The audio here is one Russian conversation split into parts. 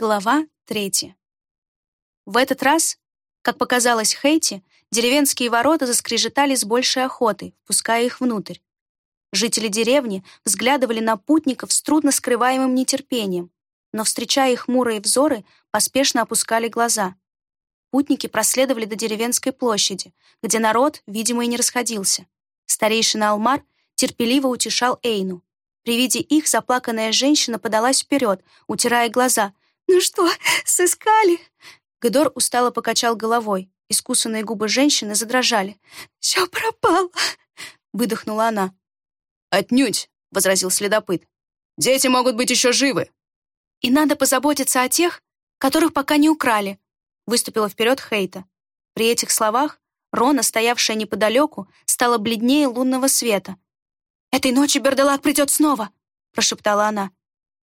Глава третья. В этот раз, как показалось Хейти, деревенские ворота заскрежетали с большей охотой, впуская их внутрь. Жители деревни взглядывали на путников с трудно скрываемым нетерпением, но, встречая их хмурые взоры, поспешно опускали глаза. Путники проследовали до деревенской площади, где народ, видимо, и не расходился. Старейшина Алмар терпеливо утешал Эйну. При виде их заплаканная женщина подалась вперед, утирая глаза — «Ну что, сыскали?» Гедор устало покачал головой. Искусанные губы женщины задрожали. «Все пропало!» — выдохнула она. «Отнюдь!» — возразил следопыт. «Дети могут быть еще живы!» «И надо позаботиться о тех, которых пока не украли», — выступила вперед Хейта. При этих словах Рона, стоявшая неподалеку, стала бледнее лунного света. «Этой ночью Берделак придет снова», — прошептала она.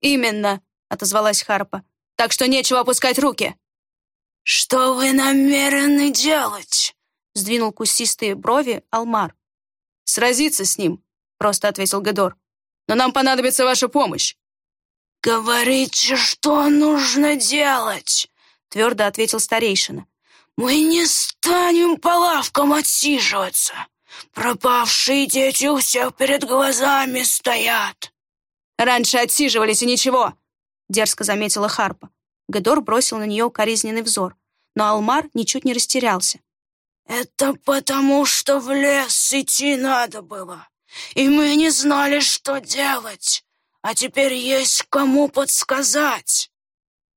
«Именно», — отозвалась Харпа так что нечего опускать руки». «Что вы намерены делать?» — сдвинул кустистые брови Алмар. «Сразиться с ним», — просто ответил Гедор. «Но нам понадобится ваша помощь». «Говорите, что нужно делать», — твердо ответил старейшина. «Мы не станем по лавкам отсиживаться. Пропавшие дети у всех перед глазами стоят». «Раньше отсиживались и ничего», — дерзко заметила Харпа. Гедор бросил на нее укоризненный взор, но Алмар ничуть не растерялся. «Это потому, что в лес идти надо было, и мы не знали, что делать, а теперь есть кому подсказать».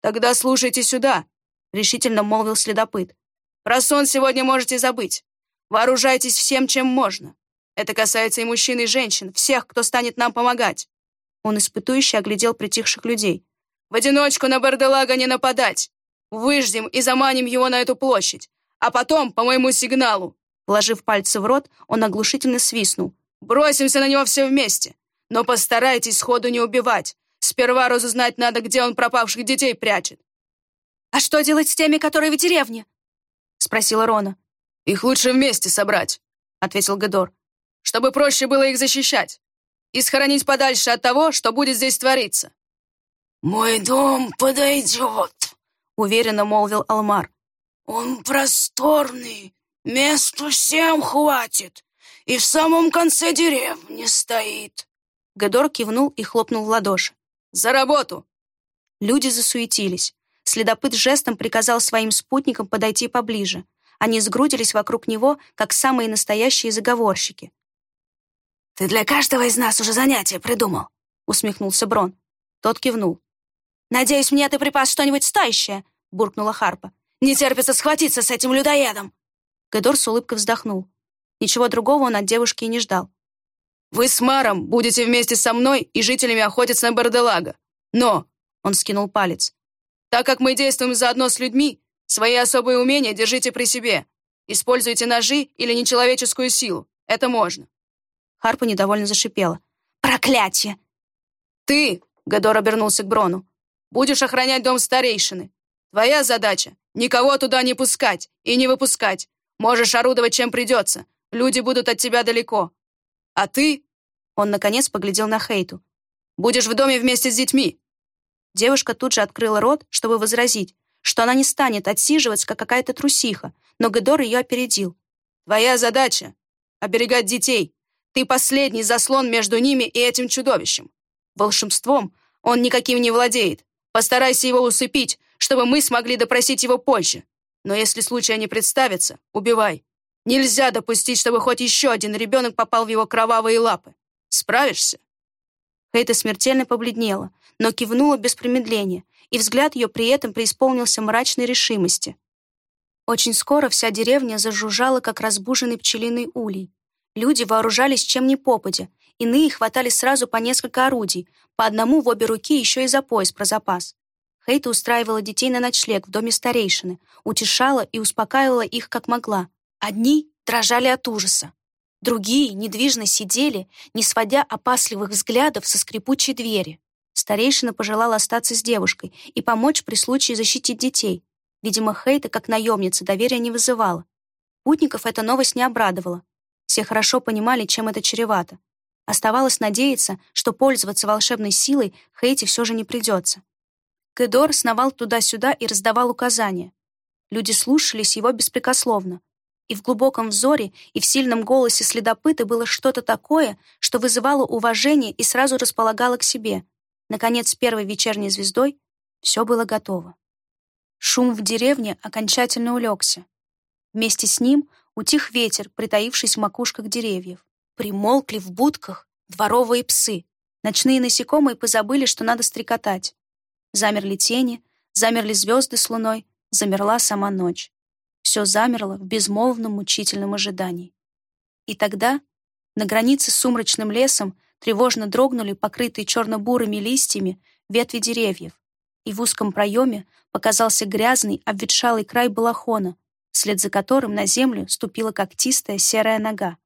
«Тогда слушайте сюда», — решительно молвил следопыт. «Про сон сегодня можете забыть. Вооружайтесь всем, чем можно. Это касается и мужчин, и женщин, всех, кто станет нам помогать». Он испытующе оглядел притихших людей. В одиночку на Барделага не нападать. Выждем и заманим его на эту площадь. А потом, по моему сигналу...» Положив пальцы в рот, он оглушительно свистнул. «Бросимся на него все вместе. Но постарайтесь сходу не убивать. Сперва разузнать надо, где он пропавших детей прячет». «А что делать с теми, которые в деревне?» Спросила Рона. «Их лучше вместе собрать», — ответил Гедор. «Чтобы проще было их защищать. И схоронить подальше от того, что будет здесь твориться. «Мой дом подойдет», — уверенно молвил Алмар. «Он просторный, места всем хватит, и в самом конце деревни стоит». Гедор кивнул и хлопнул в ладоши. «За работу!» Люди засуетились. Следопыт жестом приказал своим спутникам подойти поближе. Они сгрудились вокруг него, как самые настоящие заговорщики. «Ты для каждого из нас уже занятие придумал», — усмехнулся Брон. Тот кивнул. «Надеюсь, мне ты припас что-нибудь стоящее», — буркнула Харпа. «Не терпится схватиться с этим людоедом». Гедор с улыбкой вздохнул. Ничего другого он от девушки и не ждал. «Вы с Маром будете вместе со мной и жителями охотиться на Барделага. Но...» — он скинул палец. «Так как мы действуем заодно с людьми, свои особые умения держите при себе. Используйте ножи или нечеловеческую силу. Это можно». Харпа недовольно зашипела. «Проклятие!» «Ты!» — Гадор обернулся к Брону. Будешь охранять дом старейшины. Твоя задача — никого туда не пускать и не выпускать. Можешь орудовать чем придется. Люди будут от тебя далеко. А ты...» Он, наконец, поглядел на Хейту. «Будешь в доме вместе с детьми». Девушка тут же открыла рот, чтобы возразить, что она не станет отсиживаться, как какая-то трусиха, но Гедор ее опередил. «Твоя задача — оберегать детей. Ты последний заслон между ними и этим чудовищем. Волшебством он никаким не владеет. Постарайся его усыпить, чтобы мы смогли допросить его позже. Но если случая не представится, убивай. Нельзя допустить, чтобы хоть еще один ребенок попал в его кровавые лапы. Справишься?» Хейта смертельно побледнела, но кивнула без промедления, и взгляд ее при этом преисполнился мрачной решимости. Очень скоро вся деревня зажужжала, как разбуженный пчелиный улей. Люди вооружались чем ни попадя, иные хватали сразу по несколько орудий, по одному в обе руки еще и за пояс про запас. Хейта устраивала детей на ночлег в доме старейшины, утешала и успокаивала их как могла. Одни дрожали от ужаса. Другие недвижно сидели, не сводя опасливых взглядов со скрипучей двери. Старейшина пожелала остаться с девушкой и помочь при случае защитить детей. Видимо, Хейта, как наемница, доверия не вызывала. Путников эта новость не обрадовала. Все хорошо понимали, чем это чревато. Оставалось надеяться, что пользоваться волшебной силой Хейти все же не придется. Гедор сновал туда-сюда и раздавал указания. Люди слушались его беспрекословно. И в глубоком взоре, и в сильном голосе следопыта было что-то такое, что вызывало уважение и сразу располагало к себе. Наконец, с первой вечерней звездой все было готово. Шум в деревне окончательно улегся. Вместе с ним утих ветер, притаившись в макушках деревьев. Примолкли в будках дворовые псы. Ночные насекомые позабыли, что надо стрекотать. Замерли тени, замерли звезды с луной, замерла сама ночь. Все замерло в безмолвном мучительном ожидании. И тогда на границе с сумрачным лесом тревожно дрогнули покрытые черно-бурыми листьями ветви деревьев, и в узком проеме показался грязный, обветшалый край балахона, вслед за которым на землю ступила когтистая серая нога.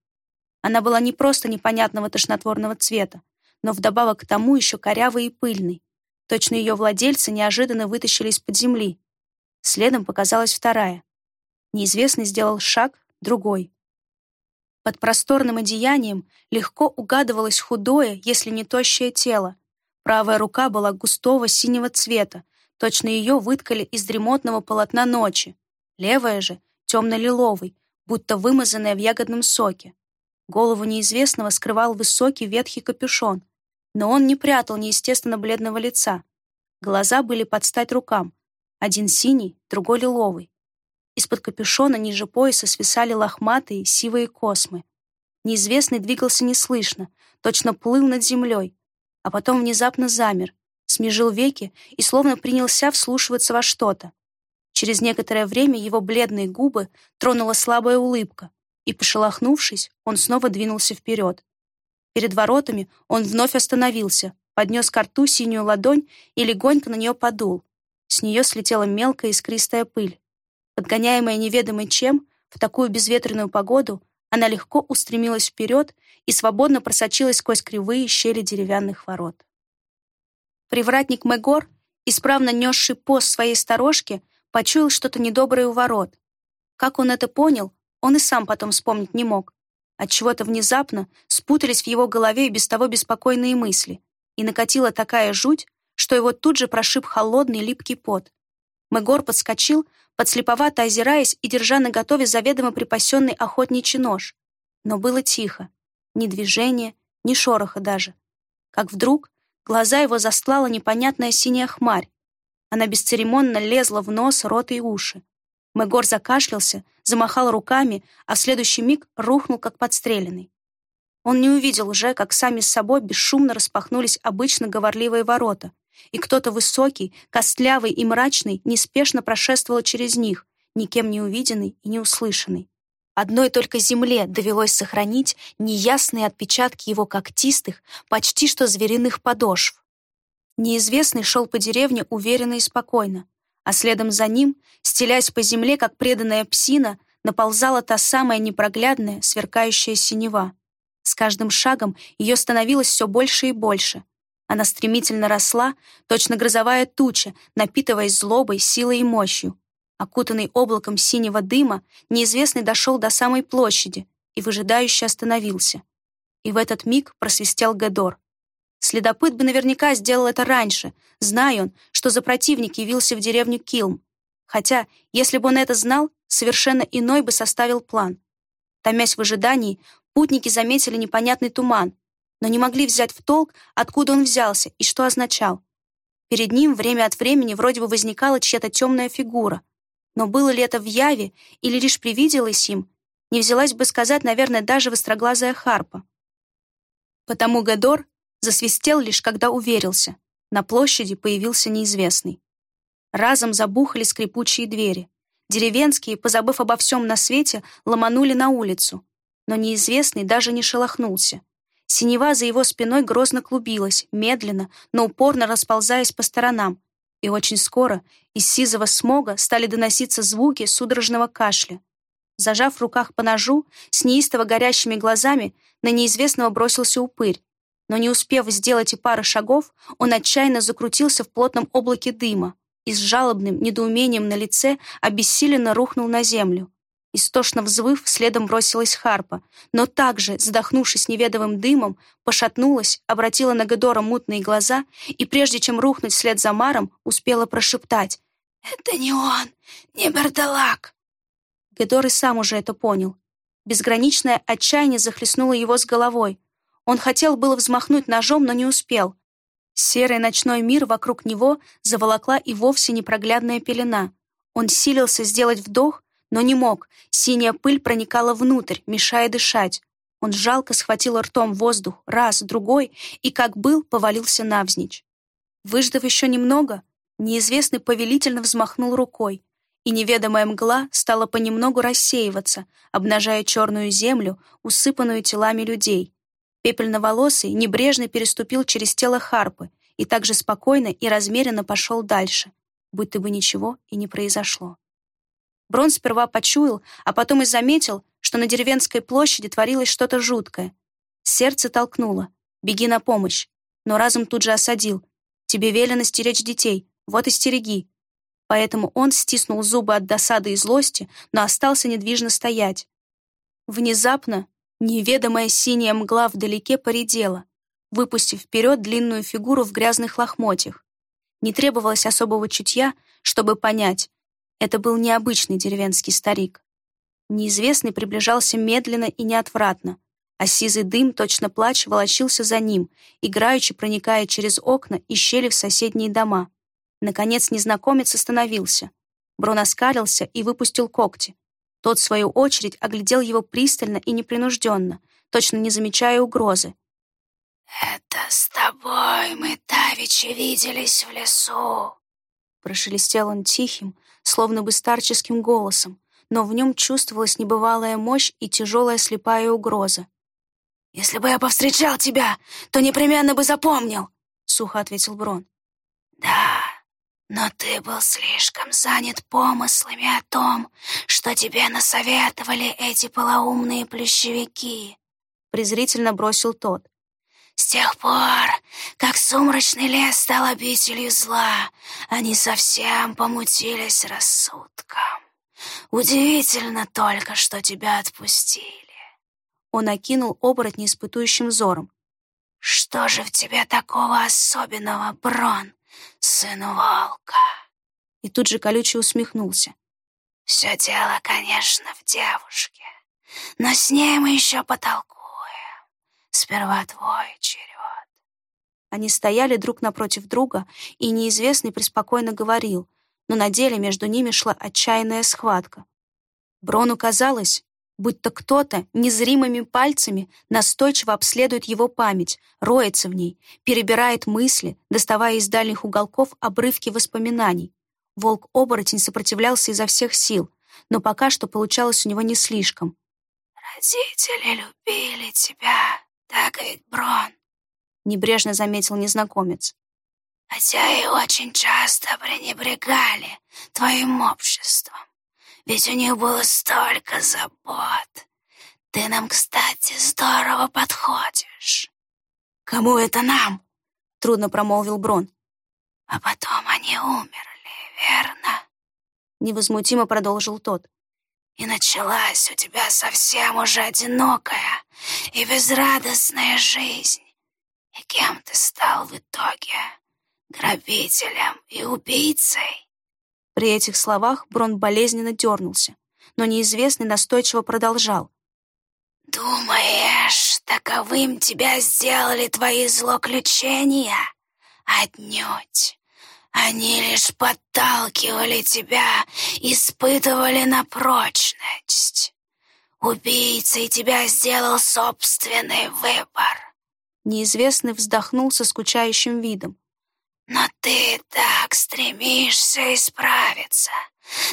Она была не просто непонятного тошнотворного цвета, но вдобавок к тому еще корявый и пыльный, Точно ее владельцы неожиданно вытащили из-под земли. Следом показалась вторая. Неизвестный сделал шаг, другой. Под просторным одеянием легко угадывалось худое, если не тощее тело. Правая рука была густого синего цвета, точно ее выткали из дремотного полотна ночи. Левая же — темно-лиловый, будто вымазанная в ягодном соке. Голову неизвестного скрывал высокий ветхий капюшон, но он не прятал неестественно бледного лица. Глаза были под стать рукам. Один синий, другой лиловый. Из-под капюшона ниже пояса свисали лохматые сивые космы. Неизвестный двигался неслышно, точно плыл над землей, а потом внезапно замер, смежил веки и словно принялся вслушиваться во что-то. Через некоторое время его бледные губы тронула слабая улыбка, и, пошелохнувшись, он снова двинулся вперед. Перед воротами он вновь остановился, поднес к рту синюю ладонь и легонько на нее подул. С нее слетела мелкая искристая пыль. Подгоняемая неведомой чем, в такую безветренную погоду она легко устремилась вперед и свободно просочилась сквозь кривые щели деревянных ворот. Привратник Мегор, исправно несший пост своей сторожки, почуял что-то недоброе у ворот. Как он это понял, он и сам потом вспомнить не мог. От чего то внезапно спутались в его голове и без того беспокойные мысли, и накатила такая жуть, что его тут же прошиб холодный липкий пот. Мегор подскочил, подслеповато озираясь и держа наготове заведомо припасенный охотничий нож. Но было тихо. Ни движения, ни шороха даже. Как вдруг глаза его застлала непонятная синяя хмарь. Она бесцеремонно лезла в нос, рот и уши. Мегор закашлялся, замахал руками, а в следующий миг рухнул, как подстреленный. Он не увидел уже, как сами с собой бесшумно распахнулись обычно говорливые ворота, и кто-то высокий, костлявый и мрачный неспешно прошествовал через них, никем не увиденный и не услышанный. Одной только земле довелось сохранить неясные отпечатки его когтистых, почти что звериных подошв. Неизвестный шел по деревне уверенно и спокойно, а следом за ним, стелясь по земле, как преданная псина, наползала та самая непроглядная, сверкающая синева. С каждым шагом ее становилось все больше и больше. Она стремительно росла, точно грозовая туча, напитываясь злобой, силой и мощью. Окутанный облаком синего дыма, неизвестный дошел до самой площади и выжидающе остановился. И в этот миг просвистел Гедор. Следопыт бы наверняка сделал это раньше, зная он, что за противник явился в деревню Килм. Хотя, если бы он это знал, совершенно иной бы составил план. Томясь в ожидании, путники заметили непонятный туман, но не могли взять в толк, откуда он взялся и что означал. Перед ним время от времени вроде бы возникала чья-то темная фигура, но было ли это в яве или лишь привиделось им, не взялась бы сказать, наверное, даже востроглазая харпа. Потому Гадор засвистел лишь, когда уверился. На площади появился неизвестный. Разом забухали скрипучие двери. Деревенские, позабыв обо всем на свете, ломанули на улицу. Но неизвестный даже не шелохнулся. Синева за его спиной грозно клубилась, медленно, но упорно расползаясь по сторонам. И очень скоро из сизого смога стали доноситься звуки судорожного кашля. Зажав в руках по ножу, с неистово горящими глазами, на неизвестного бросился упырь но не успев сделать и пары шагов, он отчаянно закрутился в плотном облаке дыма и с жалобным недоумением на лице обессиленно рухнул на землю. Истошно взвыв, следом бросилась Харпа, но также, задохнувшись неведомым дымом, пошатнулась, обратила на Гедора мутные глаза и, прежде чем рухнуть вслед за Маром, успела прошептать «Это не он, не Бердалак!» Гедор и сам уже это понял. Безграничное отчаяние захлестнуло его с головой. Он хотел было взмахнуть ножом, но не успел. Серый ночной мир вокруг него заволокла и вовсе непроглядная пелена. Он силился сделать вдох, но не мог. Синяя пыль проникала внутрь, мешая дышать. Он жалко схватил ртом воздух, раз, другой, и, как был, повалился навзничь. Выждав еще немного, неизвестный повелительно взмахнул рукой, и неведомая мгла стала понемногу рассеиваться, обнажая черную землю, усыпанную телами людей. Пепельноволосый небрежно переступил через тело Харпы и также спокойно и размеренно пошел дальше, будто бы ничего и не произошло. Брон сперва почуял, а потом и заметил, что на деревенской площади творилось что-то жуткое. Сердце толкнуло. «Беги на помощь!» Но разум тут же осадил. «Тебе велено стеречь детей, вот и стереги!» Поэтому он стиснул зубы от досады и злости, но остался недвижно стоять. Внезапно неведомая синяя мгла вдалеке поредела, выпустив вперед длинную фигуру в грязных лохмотьях. Не требовалось особого чутья, чтобы понять, это был необычный деревенский старик. Неизвестный приближался медленно и неотвратно, а сизый дым, точно плач, волочился за ним, играючи проникая через окна и щели в соседние дома. Наконец незнакомец остановился. Брон оскалился и выпустил когти. Тот, в свою очередь, оглядел его пристально и непринужденно, точно не замечая угрозы. «Это с тобой мы давеча виделись в лесу», Прошелестел он тихим, словно бы старческим голосом, но в нем чувствовалась небывалая мощь и тяжелая слепая угроза. «Если бы я повстречал тебя, то непременно бы запомнил», — сухо ответил Брон. «Да, но ты был слишком занят помыслами о том, что тебе насоветовали эти полоумные плющевики», — презрительно бросил тот. С тех пор, как сумрачный лес стал обителью зла, они совсем помутились рассудком. Удивительно только, что тебя отпустили. Он окинул оборотня испытующим взором. Что же в тебе такого особенного, Брон, сын волка? И тут же колючий усмехнулся. Все дело, конечно, в девушке, но с ней мы еще потолкуем. Сперва твой черед. Они стояли друг напротив друга, и неизвестный преспокойно говорил, но на деле между ними шла отчаянная схватка. Брону казалось, будто кто-то незримыми пальцами настойчиво обследует его память, роется в ней, перебирает мысли, доставая из дальних уголков обрывки воспоминаний. Волк-оборотень сопротивлялся изо всех сил, но пока что получалось у него не слишком. «Родители любили тебя, так ведь, Брон?» — небрежно заметил незнакомец. «Хотя и очень часто пренебрегали твоим обществом. Ведь у них было столько забот. Ты нам, кстати, здорово подходишь». «Кому это нам?» — трудно промолвил Брон. «А потом они умерли, верно?» Невозмутимо продолжил тот. И началась у тебя совсем уже одинокая и безрадостная жизнь. И кем ты стал в итоге? Грабителем и убийцей?» При этих словах Брон болезненно дернулся, но неизвестный настойчиво продолжал. «Думаешь, таковым тебя сделали твои злоключения? Отнюдь. Они лишь подталкивали тебя, испытывали на прочность. Убийцей тебя сделал собственный выбор. Неизвестный вздохнул со скучающим видом. Но ты так стремишься исправиться,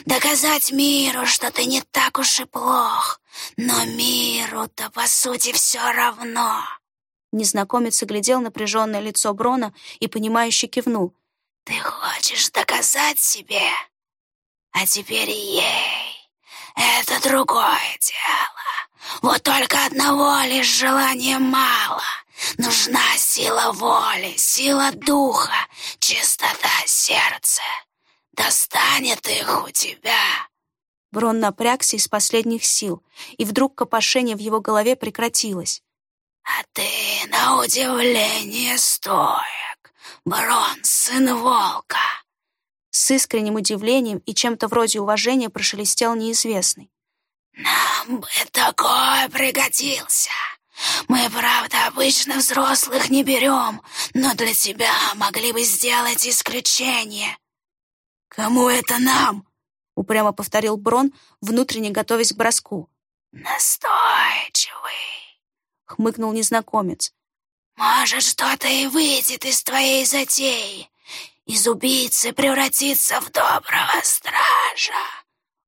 доказать миру, что ты не так уж и плох, но миру-то, по сути, все равно. Незнакомец оглядел напряженное лицо Брона и, понимающе кивнул. Ты хочешь доказать себе, а теперь ей. Это другое дело. Вот только одного лишь желания мало. Нужна сила воли, сила духа, чистота сердца. Достанет их у тебя. Брон напрягся из последних сил, и вдруг копошение в его голове прекратилось. «А ты, на удивление, стоек, Брон, сын волка!» С искренним удивлением и чем-то вроде уважения прошелестел неизвестный. «Нам бы такое пригодился. Мы, правда, обычно взрослых не берем, но для тебя могли бы сделать исключение». «Кому это нам?» — упрямо повторил Брон, внутренне готовясь к броску. «Настойчивый», — хмыкнул незнакомец. «Может, что-то и выйдет из твоей затеи. Из убийцы превратиться в доброго стража».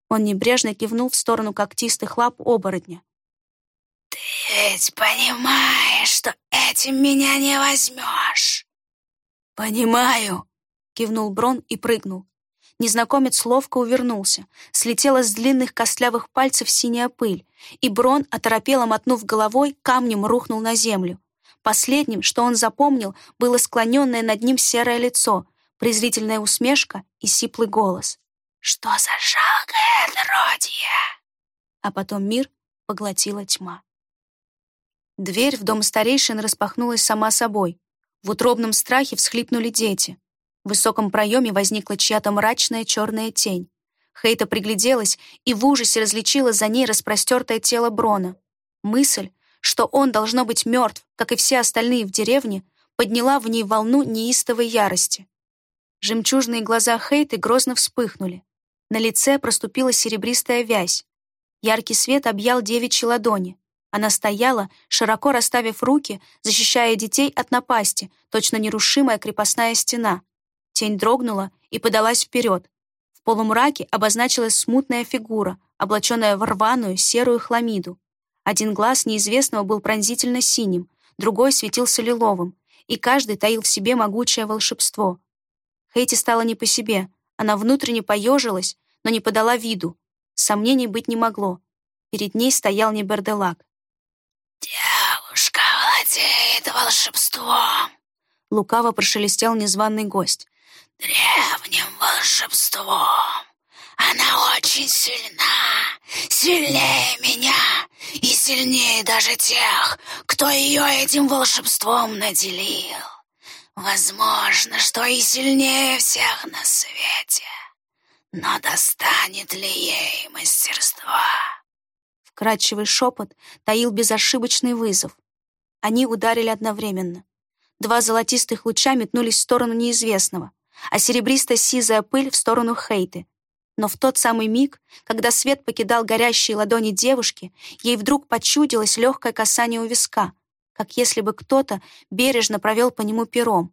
Он небрежно кивнул в сторону когтистых лап оборотня. «Ты ведь понимаешь, что этим меня не возьмешь?» «Понимаю», — кивнул Брон и прыгнул. Незнакомец ловко увернулся. Слетела с длинных костлявых пальцев синяя пыль, и Брон, оторопело мотнув головой, камнем рухнул на землю. Последним, что он запомнил, было склоненное над ним серое лицо, презрительная усмешка и сиплый голос. «Что за жалкое отродье?» А потом мир поглотила тьма. Дверь в дом старейшин распахнулась сама собой. В утробном страхе всхлипнули дети. В высоком проеме возникла чья-то мрачная черная тень. Хейта пригляделась и в ужасе различила за ней распростертое тело Брона. Мысль, что он должно быть мертв, как и все остальные в деревне, подняла в ней волну неистовой ярости. Жемчужные глаза Хейты грозно вспыхнули. На лице проступила серебристая вязь. Яркий свет объял девичьи ладони. Она стояла, широко расставив руки, защищая детей от напасти, точно нерушимая крепостная стена. Тень дрогнула и подалась вперед. В полумраке обозначилась смутная фигура, облаченная в рваную серую хламиду. Один глаз неизвестного был пронзительно синим, другой светился лиловым, и каждый таил в себе могучее волшебство. Хейти стало не по себе. Она внутренне поежилась, но не подала виду. Сомнений быть не могло. Перед ней стоял не Берделак. «Девушка владеет волшебством!» Лукаво прошелестел незваный гость древним волшебством. Она очень сильна, сильнее меня и сильнее даже тех, кто ее этим волшебством наделил. Возможно, что и сильнее всех на свете. Но достанет ли ей мастерства? Вкрадчивый шепот таил безошибочный вызов. Они ударили одновременно. Два золотистых луча метнулись в сторону неизвестного а серебристо-сизая пыль в сторону Хейты. Но в тот самый миг, когда свет покидал горящие ладони девушки, ей вдруг почудилось легкое касание у виска, как если бы кто-то бережно провел по нему пером.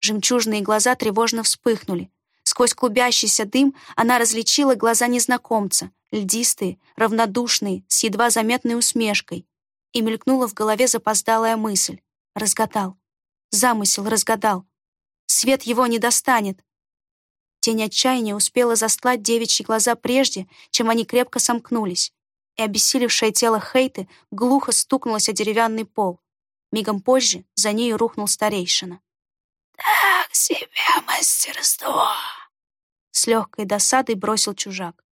Жемчужные глаза тревожно вспыхнули. Сквозь клубящийся дым она различила глаза незнакомца, льдистые, равнодушные, с едва заметной усмешкой. И мелькнула в голове запоздалая мысль. Разгадал. Замысел разгадал. Свет его не достанет. Тень отчаяния успела застлать девичьи глаза прежде, чем они крепко сомкнулись, и обессилевшее тело Хейты глухо стукнулось о деревянный пол. Мигом позже за нею рухнул старейшина. «Так себе мастерство!» С легкой досадой бросил чужак.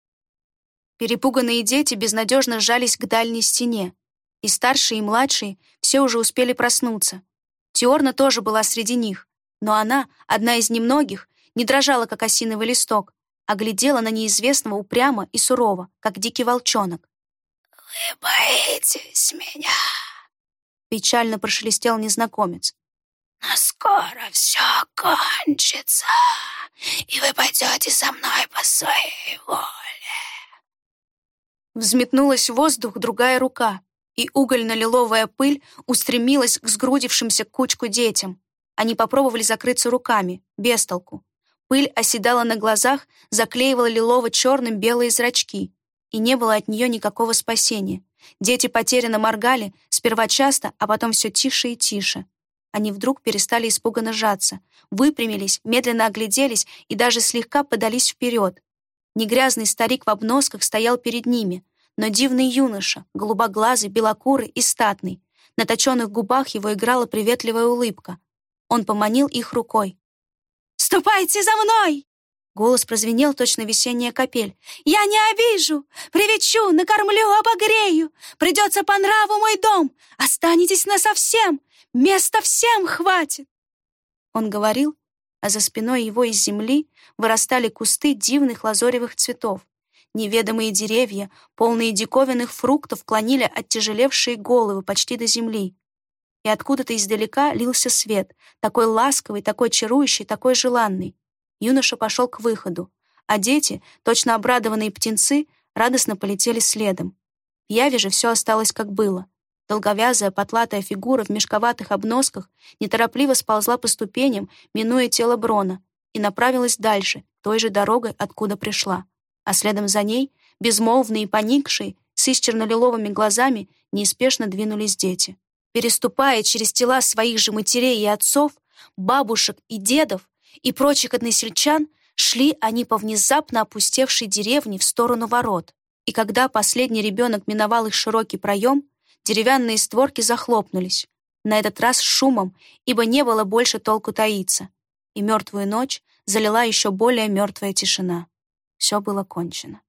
Перепуганные дети безнадежно сжались к дальней стене, и старшие, и младшие все уже успели проснуться. Теорна тоже была среди них, но она, одна из немногих, не дрожала, как осиновый листок, а глядела на неизвестного упрямо и сурово, как дикий волчонок. «Вы боитесь меня?» Печально прошелестел незнакомец. «Но скоро все кончится, и вы пойдете со мной по своей воле». Взметнулась в воздух другая рука, и угольно-лиловая пыль устремилась к сгрудившимся кучку детям. Они попробовали закрыться руками, без толку. Пыль оседала на глазах, заклеивала лилово-черным белые зрачки, и не было от нее никакого спасения. Дети потерянно моргали, сперва часто, а потом все тише и тише. Они вдруг перестали испуганно сжаться, выпрямились, медленно огляделись и даже слегка подались вперед. Негрязный старик в обносках стоял перед ними, но дивный юноша, голубоглазый, белокурый и статный. На точенных губах его играла приветливая улыбка, он поманил их рукой. «Ступайте за мной!» Голос прозвенел точно весенняя капель. «Я не обижу! Привечу, накормлю, обогрею! Придется по нраву мой дом! Останетесь насовсем! Места всем хватит!» Он говорил, а за спиной его из земли вырастали кусты дивных лазоревых цветов. Неведомые деревья, полные диковинных фруктов, клонили оттяжелевшие головы почти до земли. И откуда-то издалека лился свет, такой ласковый, такой чарующий, такой желанный. Юноша пошел к выходу, а дети, точно обрадованные птенцы, радостно полетели следом. В Яве же все осталось как было. Долговязая потлатая фигура в мешковатых обносках неторопливо сползла по ступеням, минуя тело Брона, и направилась дальше, той же дорогой, откуда пришла. А следом за ней, безмолвные и поникшие, с исчерно-лиловыми глазами, неспешно двинулись дети. Переступая через тела своих же матерей и отцов, бабушек и дедов, и прочих односельчан шли они по внезапно опустевшей деревне в сторону ворот. И когда последний ребенок миновал их широкий проем, деревянные створки захлопнулись, на этот раз шумом, ибо не было больше толку таиться, и мертвую ночь залила еще более мертвая тишина. Все было кончено.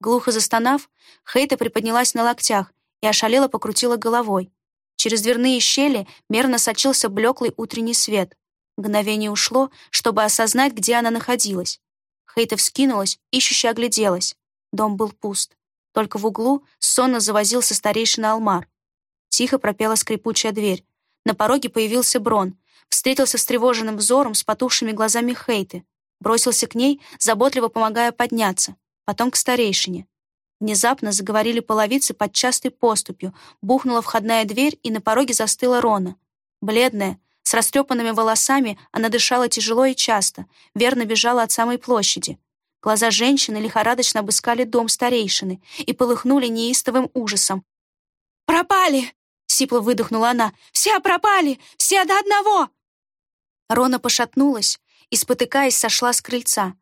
Глухо застонав, Хейта приподнялась на локтях и ошалело покрутила головой. Через дверные щели мерно сочился блеклый утренний свет, Мгновение ушло, чтобы осознать, где она находилась. Хейта вскинулась, ищуще огляделась. Дом был пуст. Только в углу сонно завозился старейшина Алмар. Тихо пропела скрипучая дверь. На пороге появился Брон. Встретился с тревоженным взором, с потухшими глазами Хейты. Бросился к ней, заботливо помогая подняться. Потом к старейшине. Внезапно заговорили половицы под частой поступью. Бухнула входная дверь, и на пороге застыла Рона. Бледная, с растрепанными волосами она дышала тяжело и часто, верно бежала от самой площади. Глаза женщины лихорадочно обыскали дом старейшины и полыхнули неистовым ужасом. «Пропали!» — сипло выдохнула она. «Все пропали! Все до одного!» Рона пошатнулась и, спотыкаясь, сошла с крыльца.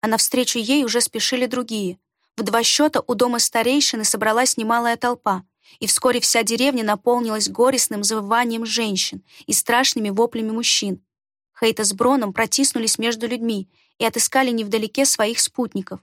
А навстречу ей уже спешили другие. В два счета у дома старейшины собралась немалая толпа и вскоре вся деревня наполнилась горестным завыванием женщин и страшными воплями мужчин. Хейта с Броном протиснулись между людьми и отыскали невдалеке своих спутников.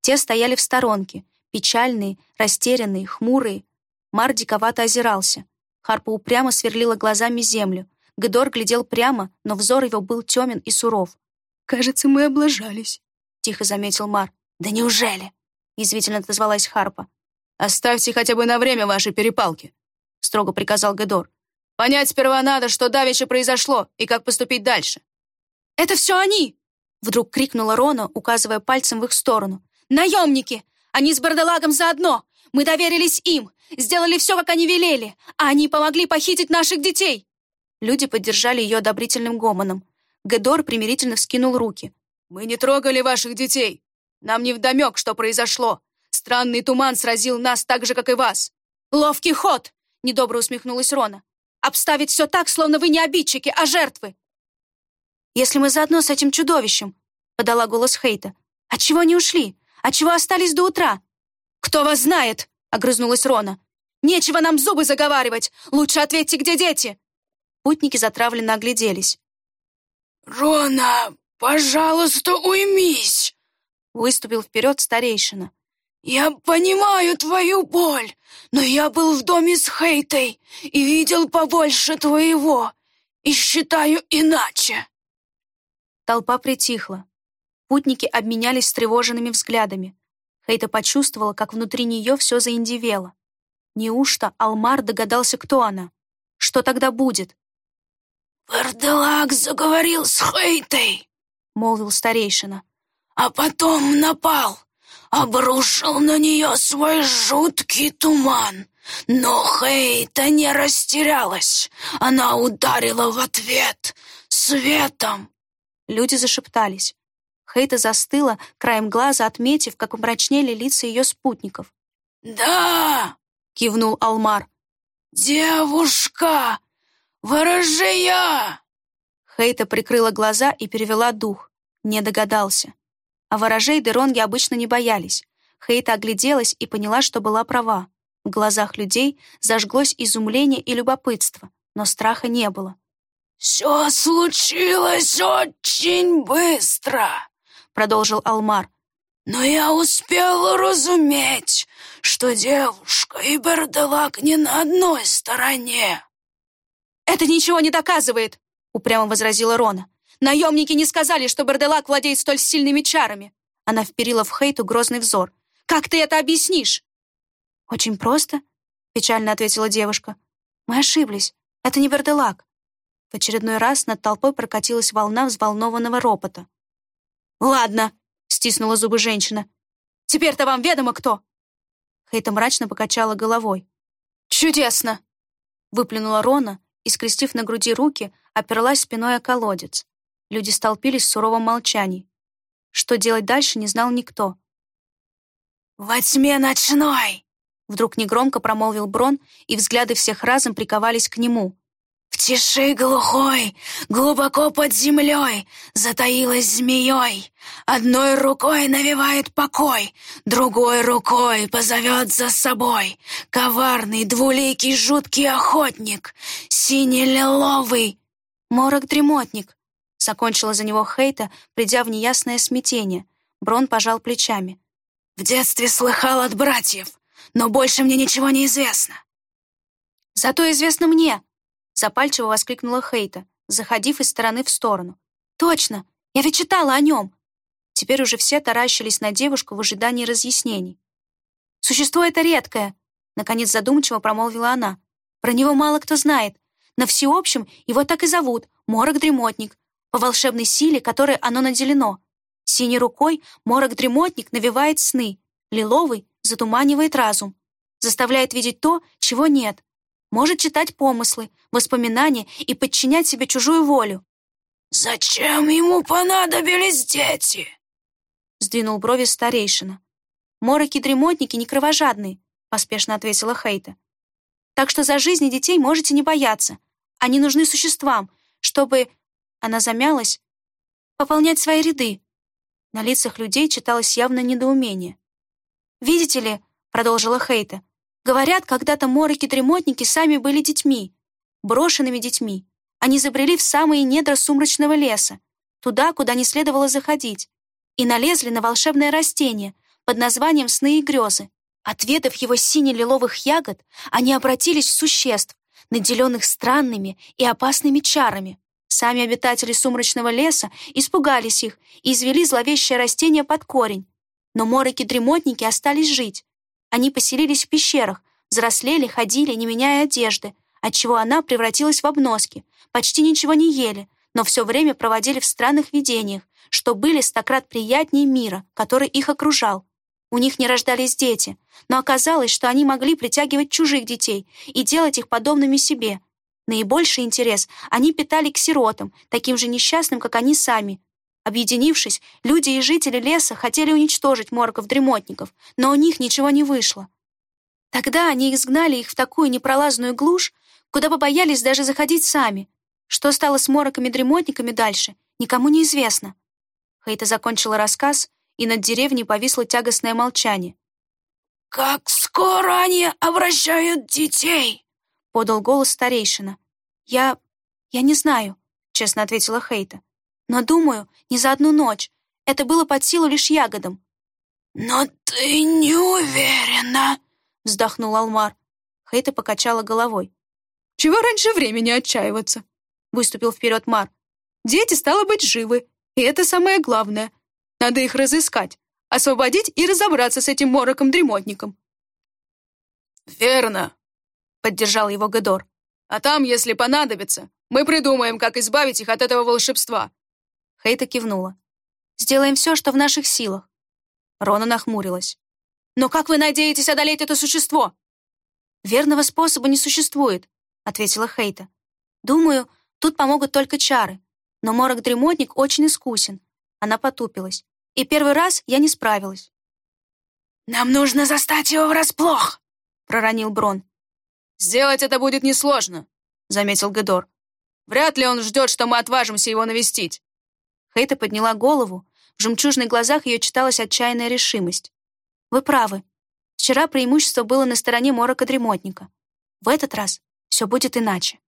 Те стояли в сторонке, печальные, растерянные, хмурые. Мар диковато озирался. Харпа упрямо сверлила глазами землю. Гедор глядел прямо, но взор его был темен и суров. «Кажется, мы облажались», — тихо заметил Мар. «Да неужели?» — язвительно отозвалась Харпа. «Оставьте хотя бы на время ваши перепалки», — строго приказал Гедор. «Понять сперва надо, что давеча произошло и как поступить дальше». «Это все они!» — вдруг крикнула Рона, указывая пальцем в их сторону. «Наемники! Они с Бардалагом заодно! Мы доверились им, сделали все, как они велели, а они помогли похитить наших детей!» Люди поддержали ее одобрительным гомоном. Гедор примирительно вскинул руки. «Мы не трогали ваших детей. Нам не вдомек, что произошло. Странный туман сразил нас так же, как и вас. Ловкий ход, недобро усмехнулась Рона. Обставить все так, словно вы не обидчики, а жертвы. Если мы заодно с этим чудовищем, подала голос Хейта. Отчего не ушли? Отчего остались до утра? Кто вас знает? огрызнулась Рона. Нечего нам зубы заговаривать. Лучше ответьте, где дети. Путники затравленно огляделись. «Рона, пожалуйста, уймись!» Выступил вперед старейшина. «Я понимаю твою боль, но я был в доме с Хейтой и видел побольше твоего, и считаю иначе». Толпа притихла. Путники обменялись встревоженными взглядами. Хейта почувствовала, как внутри нее все заиндивело. Неужто Алмар догадался, кто она? Что тогда будет? «Варделак заговорил с Хейтой», — молвил старейшина. «А потом напал обрушил на нее свой жуткий туман. Но Хейта не растерялась. Она ударила в ответ светом. Люди зашептались. Хейта застыла, краем глаза отметив, как умрачнели лица ее спутников. «Да!» — кивнул Алмар. «Девушка! Ворожея!» Хейта прикрыла глаза и перевела дух. Не догадался. А ворожей Деронги обычно не боялись. Хейта огляделась и поняла, что была права. В глазах людей зажглось изумление и любопытство, но страха не было. «Все случилось очень быстро», продолжил Алмар. «Но я успел разуметь, что девушка и Берделак не на одной стороне». «Это ничего не доказывает», — упрямо возразила Рона. «Наемники не сказали, что Берделак владеет столь сильными чарами». Она вперила в Хейту грозный взор. «Как ты это объяснишь?» «Очень просто», — печально ответила девушка. «Мы ошиблись. Это не Берделак. В очередной раз над толпой прокатилась волна взволнованного ропота. «Ладно», — стиснула зубы женщина. «Теперь-то вам ведомо кто?» Хейта мрачно покачала головой. «Чудесно!» — выплюнула Рона и, скрестив на груди руки, оперлась спиной о колодец. Люди столпились в суровом молчании. Что делать дальше, не знал никто. «Во тьме ночной!» Вдруг негромко промолвил Брон, и взгляды всех разом приковались к нему. В тиши глухой, глубоко под землей, затаилась змеей. Одной рукой навевает покой, другой рукой позовет за собой. Коварный, двуликий, жуткий охотник, синий-лиловый. Морок-дремотник, закончила за него Хейта, придя в неясное смятение. Брон пожал плечами. В детстве слыхал от братьев, но больше мне ничего не известно. Зато известно мне, Запальчиво воскликнула Хейта, заходив из стороны в сторону. «Точно! Я ведь читала о нем!» Теперь уже все таращились на девушку в ожидании разъяснений. «Существо это редкое», — наконец задумчиво промолвила она. «Про него мало кто знает. На всеобщем его так и зовут — Морок-дремотник, по волшебной силе, которой оно наделено. Синей рукой Морок-дремотник навевает сны, лиловый затуманивает разум, заставляет видеть то, чего нет, может читать помыслы, воспоминания и подчинять себе чужую волю. «Зачем ему понадобились дети?» Сдвинул брови старейшина. «Мороки-дремотники не кровожадные», поспешно ответила Хейта. «Так что за жизни детей можете не бояться. Они нужны существам, чтобы...» Она замялась. «Пополнять свои ряды». На лицах людей читалось явное недоумение. «Видите ли», — продолжила Хейта, Говорят, когда-то мороки-дремотники сами были детьми, брошенными детьми. Они забрели в самые недра сумрачного леса, туда, куда не следовало заходить, и налезли на волшебное растение под названием «Сны и грезы». Отведав его сине-лиловых ягод, они обратились в существ, наделенных странными и опасными чарами. Сами обитатели сумрачного леса испугались их и извели зловещее растение под корень. Но мороки-дремотники остались жить, они поселились в пещерах, взрослели, ходили, не меняя одежды, отчего она превратилась в обноски, почти ничего не ели, но все время проводили в странных видениях, что были стократ приятнее мира, который их окружал. У них не рождались дети, но оказалось, что они могли притягивать чужих детей и делать их подобными себе. Наибольший интерес они питали к сиротам, таким же несчастным, как они сами, Объединившись, люди и жители леса хотели уничтожить морков-дремотников, но у них ничего не вышло. Тогда они изгнали их в такую непролазную глушь, куда побоялись даже заходить сами. Что стало с мороками-дремотниками дальше, никому не известно. Хейта закончила рассказ, и над деревней повисло тягостное молчание. «Как скоро они обращают детей?» — подал голос старейшина. «Я... я не знаю», — честно ответила Хейта. Но, думаю, не за одну ночь. Это было под силу лишь ягодам. «Но ты не уверена», — вздохнул Алмар. Хейта покачала головой. «Чего раньше времени отчаиваться?» — выступил вперед Мар. «Дети, стало быть, живы, и это самое главное. Надо их разыскать, освободить и разобраться с этим мороком-дремотником». «Верно», — поддержал его Гедор. «А там, если понадобится, мы придумаем, как избавить их от этого волшебства. Хейта кивнула. «Сделаем все, что в наших силах». Рона нахмурилась. «Но как вы надеетесь одолеть это существо?» «Верного способа не существует», — ответила Хейта. «Думаю, тут помогут только чары. Но Морок-дремотник очень искусен». Она потупилась. «И первый раз я не справилась». «Нам нужно застать его врасплох», — проронил Брон. «Сделать это будет несложно», — заметил Гедор. «Вряд ли он ждет, что мы отважимся его навестить». Хейта подняла голову. В жемчужных глазах ее читалась отчаянная решимость. «Вы правы. Вчера преимущество было на стороне морока-дремотника. В этот раз все будет иначе».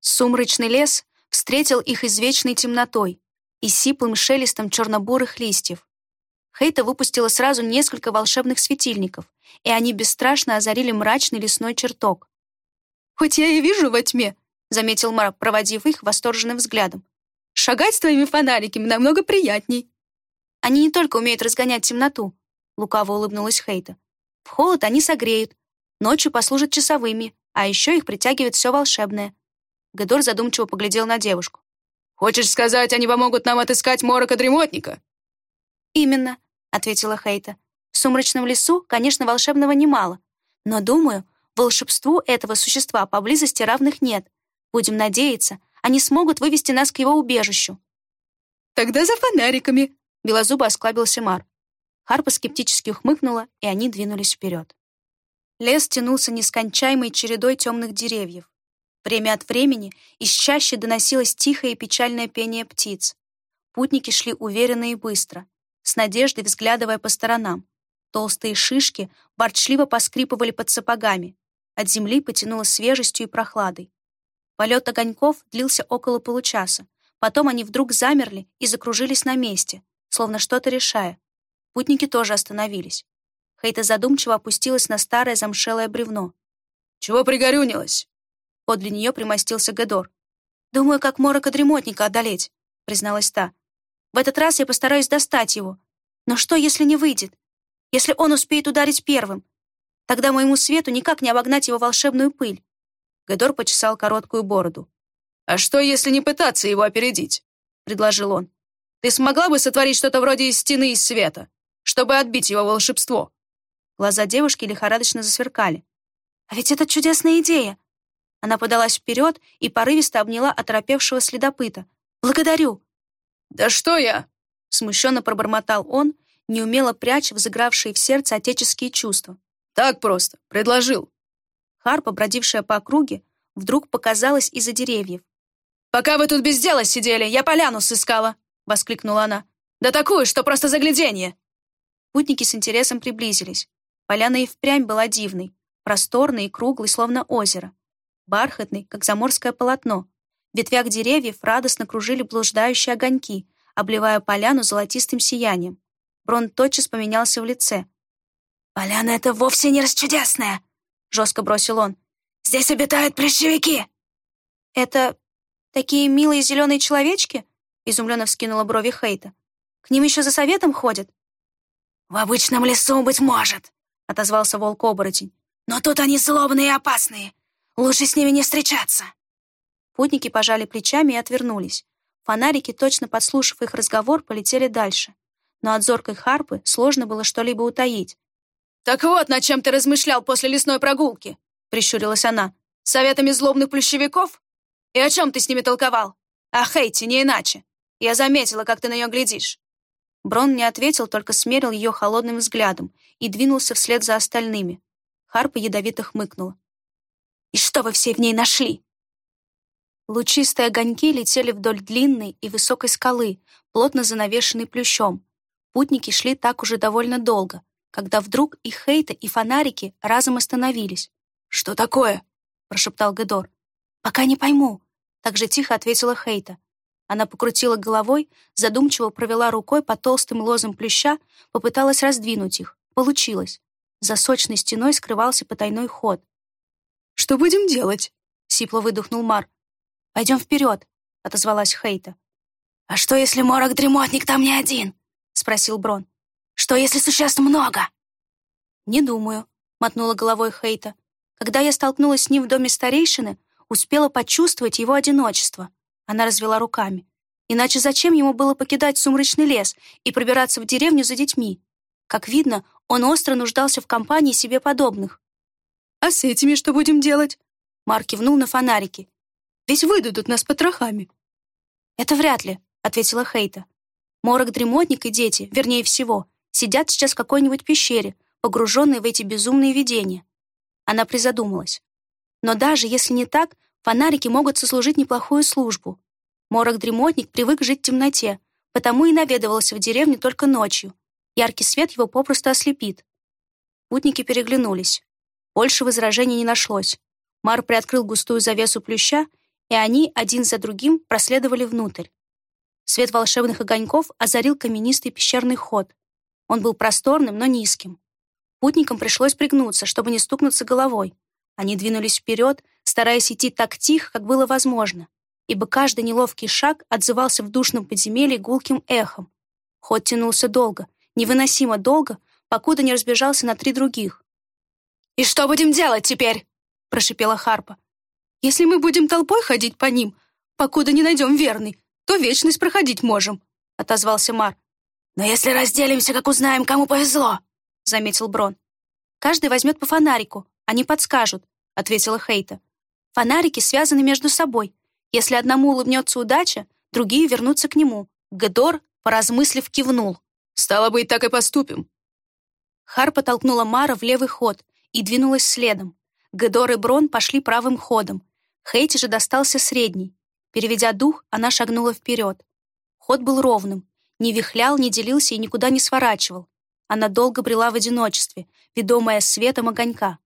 Сумрачный лес встретил их извечной темнотой. и сиплым шелестом черно-бурых листьев. Хейта выпустила сразу несколько волшебных светильников, и они бесстрашно озарили мрачный лесной чертог. «Хоть я и вижу во тьме», — заметил Мар, проводив их восторженным взглядом. «Шагать с твоими фонариками намного приятней». «Они не только умеют разгонять темноту», — лукаво улыбнулась Хейта. «В холод они согреют, ночью послужат часовыми, а еще их притягивает все волшебное». Гедор задумчиво поглядел на девушку. «Хочешь сказать, они помогут нам отыскать морока-дремотника?» «Именно», — ответила Хейта. «В сумрачном лесу, конечно, волшебного немало, но, думаю, волшебству этого существа поблизости равных нет. Будем надеяться, они смогут вывести нас к его убежищу». «Тогда за фонариками», — белозубо осклабился Мар. Харпа скептически ухмыкнула, и они двинулись вперед. Лес тянулся нескончаемой чередой темных деревьев. Время от времени из чаще доносилось тихое и печальное пение птиц. Путники шли уверенно и быстро, с надеждой взглядывая по сторонам. Толстые шишки ворчливо поскрипывали под сапогами. От земли потянуло свежестью и прохладой. Полет огоньков длился около получаса. Потом они вдруг замерли и закружились на месте, словно что-то решая. Путники тоже остановились. Хейта задумчиво опустилась на старое замшелое бревно. «Чего пригорюнилась?» Подле нее примостился Гедор. «Думаю, как морока дремотника одолеть», — призналась та. «В этот раз я постараюсь достать его. Но что, если не выйдет? Если он успеет ударить первым? Тогда моему свету никак не обогнать его волшебную пыль». Гедор почесал короткую бороду. «А что, если не пытаться его опередить?» — предложил он. «Ты смогла бы сотворить что-то вроде стены из света, чтобы отбить его волшебство?» Глаза девушки лихорадочно засверкали. «А ведь это чудесная идея!» Она подалась вперед и порывисто обняла оторопевшего следопыта. «Благодарю!» «Да что я?» Смущенно пробормотал он, неумело пряча взыгравшие в сердце отеческие чувства. «Так просто. Предложил». Харпа, бродившая по округе, вдруг показалась из-за деревьев. «Пока вы тут без дела сидели, я поляну сыскала!» — воскликнула она. «Да такую, что просто загляденье!» Путники с интересом приблизились. Поляна и впрямь была дивной, просторной и круглой, словно озеро бархатный, как заморское полотно. В ветвях деревьев радостно кружили блуждающие огоньки, обливая поляну золотистым сиянием. Брон тотчас поменялся в лице. «Поляна это вовсе не расчудесная!» — жестко бросил он. «Здесь обитают плещевики!» «Это такие милые зеленые человечки?» — изумленно вскинула брови Хейта. «К ним еще за советом ходят?» «В обычном лесу, быть может», — отозвался волк-оборотень. «Но тут они злобные и опасные. Лучше с ними не встречаться!» Путники пожали плечами и отвернулись. Фонарики, точно подслушав их разговор, полетели дальше. Но от зоркой харпы сложно было что-либо утаить. «Так вот, над чем ты размышлял после лесной прогулки!» — прищурилась она. «Советами злобных плющевиков? И о чем ты с ними толковал? О Хейте, не иначе. Я заметила, как ты на нее глядишь». Брон не ответил, только смерил ее холодным взглядом и двинулся вслед за остальными. Харпа ядовито хмыкнула. И что вы все в ней нашли?» Лучистые огоньки летели вдоль длинной и высокой скалы, плотно занавешенной плющом. Путники шли так уже довольно долго, когда вдруг и Хейта, и фонарики разом остановились. «Что такое?» — прошептал Гедор. «Пока не пойму», — так же тихо ответила Хейта. Она покрутила головой, задумчиво провела рукой по толстым лозам плюща, попыталась раздвинуть их. Получилось. За сочной стеной скрывался потайной ход. «Что будем делать?» — сипло выдохнул Мар. «Пойдем вперед», — отозвалась Хейта. «А что, если морок-дремотник там не один?» — спросил Брон. «Что, если существ много?» «Не думаю», — мотнула головой Хейта. «Когда я столкнулась с ним в доме старейшины, успела почувствовать его одиночество». Она развела руками. Иначе зачем ему было покидать сумрачный лес и пробираться в деревню за детьми? Как видно, он остро нуждался в компании себе подобных. «А с этими что будем делать?» Марк кивнул на фонарики. «Ведь выдадут нас потрохами». «Это вряд ли», — ответила Хейта. «Морок, дремотник и дети, вернее всего, сидят сейчас в какой-нибудь пещере, погруженные в эти безумные видения». Она призадумалась. «Но даже если не так, фонарики могут сослужить неплохую службу. Морок-дремотник привык жить в темноте, потому и наведывался в деревню только ночью. Яркий свет его попросту ослепит». Путники переглянулись. Больше возражений не нашлось. Мар приоткрыл густую завесу плюща, и они один за другим проследовали внутрь. Свет волшебных огоньков озарил каменистый пещерный ход. Он был просторным, но низким. Путникам пришлось пригнуться, чтобы не стукнуться головой. Они двинулись вперед, стараясь идти так тихо, как было возможно, ибо каждый неловкий шаг отзывался в душном подземелье гулким эхом. Ход тянулся долго, невыносимо долго, покуда не разбежался на три других. «И что будем делать теперь?» — прошипела Харпа. «Если мы будем толпой ходить по ним, покуда не найдем верный, то вечность проходить можем», — отозвался Мар. «Но если разделимся, как узнаем, кому повезло», — заметил Брон. «Каждый возьмет по фонарику, они подскажут», — ответила Хейта. «Фонарики связаны между собой. Если одному улыбнется удача, другие вернутся к нему». Гедор, поразмыслив, кивнул. «Стало быть, так и поступим». Харпа толкнула Мара в левый ход и двинулась следом. Гедор и Брон пошли правым ходом. Хейти же достался средний. Переведя дух, она шагнула вперед. Ход был ровным, не вихлял, не делился и никуда не сворачивал. Она долго брела в одиночестве, ведомая светом огонька.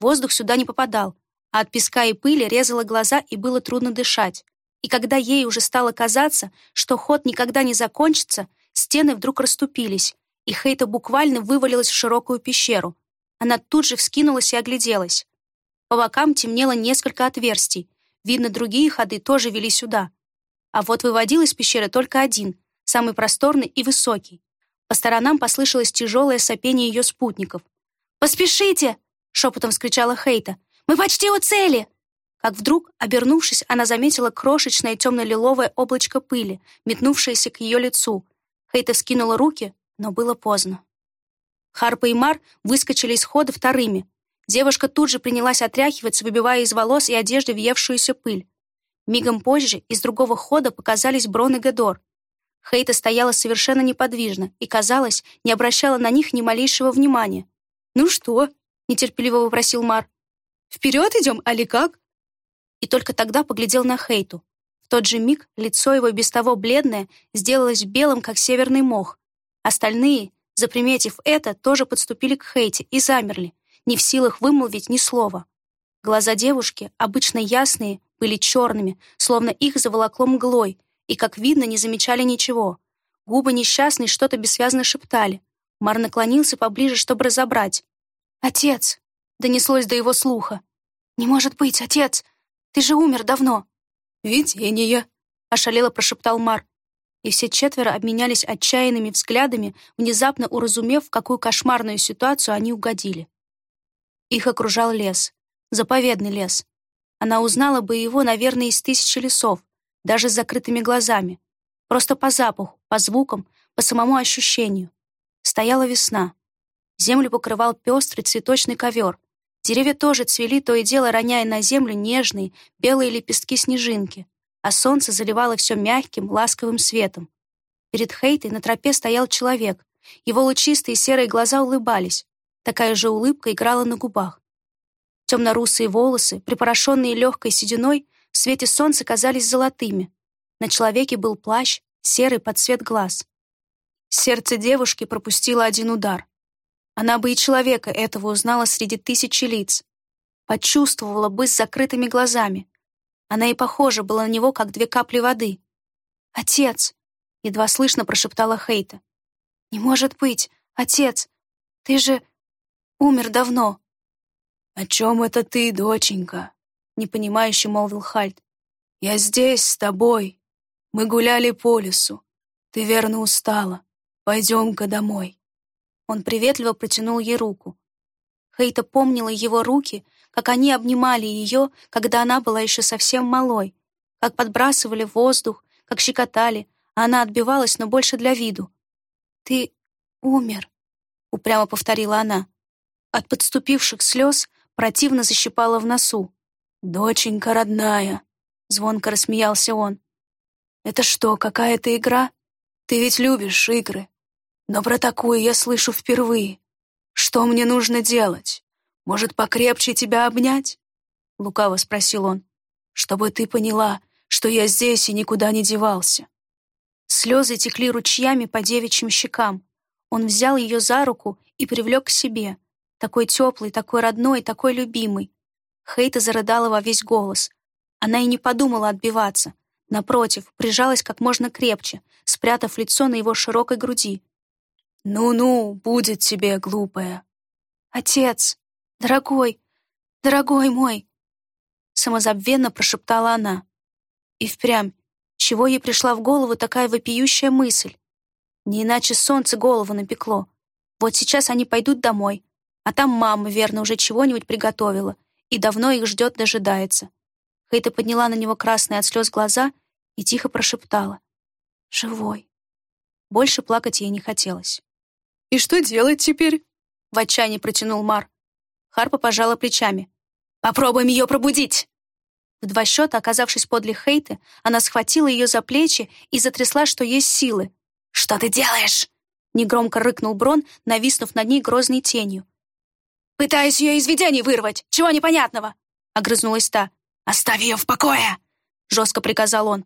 Воздух сюда не попадал, а от песка и пыли резало глаза и было трудно дышать. И когда ей уже стало казаться, что ход никогда не закончится, стены вдруг расступились, и Хейта буквально вывалилась в широкую пещеру. Она тут же вскинулась и огляделась. По бокам темнело несколько отверстий, Видно, другие ходы тоже вели сюда. А вот выводил из пещеры только один, самый просторный и высокий. По сторонам послышалось тяжелое сопение ее спутников. «Поспешите!» — шепотом вскричала Хейта. «Мы почти у цели!» Как вдруг, обернувшись, она заметила крошечное темно-лиловое облачко пыли, метнувшееся к ее лицу. Хейта вскинула руки, но было поздно. Харпа и Мар выскочили из хода вторыми, Девушка тут же принялась отряхиваться, выбивая из волос и одежды въевшуюся пыль. Мигом позже из другого хода показались Брон и Гедор. Хейта стояла совершенно неподвижно и, казалось, не обращала на них ни малейшего внимания. «Ну что?» — нетерпеливо вопросил Мар. «Вперед идем, али как?» И только тогда поглядел на Хейту. В тот же миг лицо его, без того бледное, сделалось белым, как северный мох. Остальные, заприметив это, тоже подступили к Хейте и замерли, не в силах вымолвить ни слова. Глаза девушки, обычно ясные, были черными, словно их заволокло мглой, и, как видно, не замечали ничего. Губы несчастной что-то бессвязно шептали. Мар наклонился поближе, чтобы разобрать. «Отец!» — донеслось до его слуха. «Не может быть, отец! Ты же умер давно!» «Видение!» — ошалело прошептал Мар. И все четверо обменялись отчаянными взглядами, внезапно уразумев, в какую кошмарную ситуацию они угодили. Их окружал лес. Заповедный лес. Она узнала бы его, наверное, из тысячи лесов, даже с закрытыми глазами. Просто по запаху, по звукам, по самому ощущению. Стояла весна. Землю покрывал пестрый цветочный ковер. Деревья тоже цвели, то и дело роняя на землю нежные, белые лепестки снежинки, а солнце заливало все мягким, ласковым светом. Перед Хейтой на тропе стоял человек. Его лучистые серые глаза улыбались. Такая же улыбка играла на губах. Темно-русые волосы, припорошенные легкой сединой, в свете солнца казались золотыми. На человеке был плащ, серый под цвет глаз. Сердце девушки пропустило один удар. Она бы и человека этого узнала среди тысячи лиц. Почувствовала бы с закрытыми глазами. Она и похожа была на него, как две капли воды. «Отец!» — едва слышно прошептала Хейта. «Не может быть! Отец! Ты же...» Умер давно». «О чем это ты, доченька?» — непонимающе молвил Хальт. «Я здесь, с тобой. Мы гуляли по лесу. Ты верно устала. Пойдем-ка домой». Он приветливо протянул ей руку. Хейта помнила его руки, как они обнимали ее, когда она была еще совсем малой, как подбрасывали воздух, как щекотали, а она отбивалась, но больше для виду. «Ты умер», — упрямо повторила она. От подступивших слез противно защипало в носу. «Доченька родная!» — звонко рассмеялся он. «Это что, какая-то игра? Ты ведь любишь игры. Но про такую я слышу впервые. Что мне нужно делать? Может, покрепче тебя обнять?» — лукаво спросил он. «Чтобы ты поняла, что я здесь и никуда не девался». Слезы текли ручьями по девичьим щекам. Он взял ее за руку и привлек к себе — такой теплый, такой родной, такой любимый. Хейта зарыдала во весь голос. Она и не подумала отбиваться. Напротив, прижалась как можно крепче, спрятав лицо на его широкой груди. «Ну-ну, будет тебе, глупая». «Отец, дорогой, дорогой мой!» Самозабвенно прошептала она. И впрямь, чего ей пришла в голову такая вопиющая мысль? Не иначе солнце голову напекло. Вот сейчас они пойдут домой, а там мама, верно, уже чего-нибудь приготовила, и давно их ждет, дожидается. Хейта подняла на него красные от слез глаза и тихо прошептала. «Живой». Больше плакать ей не хотелось. «И что делать теперь?» В отчаянии протянул Мар. Харпа пожала плечами. «Попробуем ее пробудить!» В два счета, оказавшись подле Хейты, она схватила ее за плечи и затрясла, что есть силы. «Что ты делаешь?» Негромко рыкнул Брон, нависнув над ней грозной тенью. «Пытаюсь ее из видений вырвать! Чего непонятного?» Огрызнулась та. «Оставь ее в покое!» Жестко приказал он.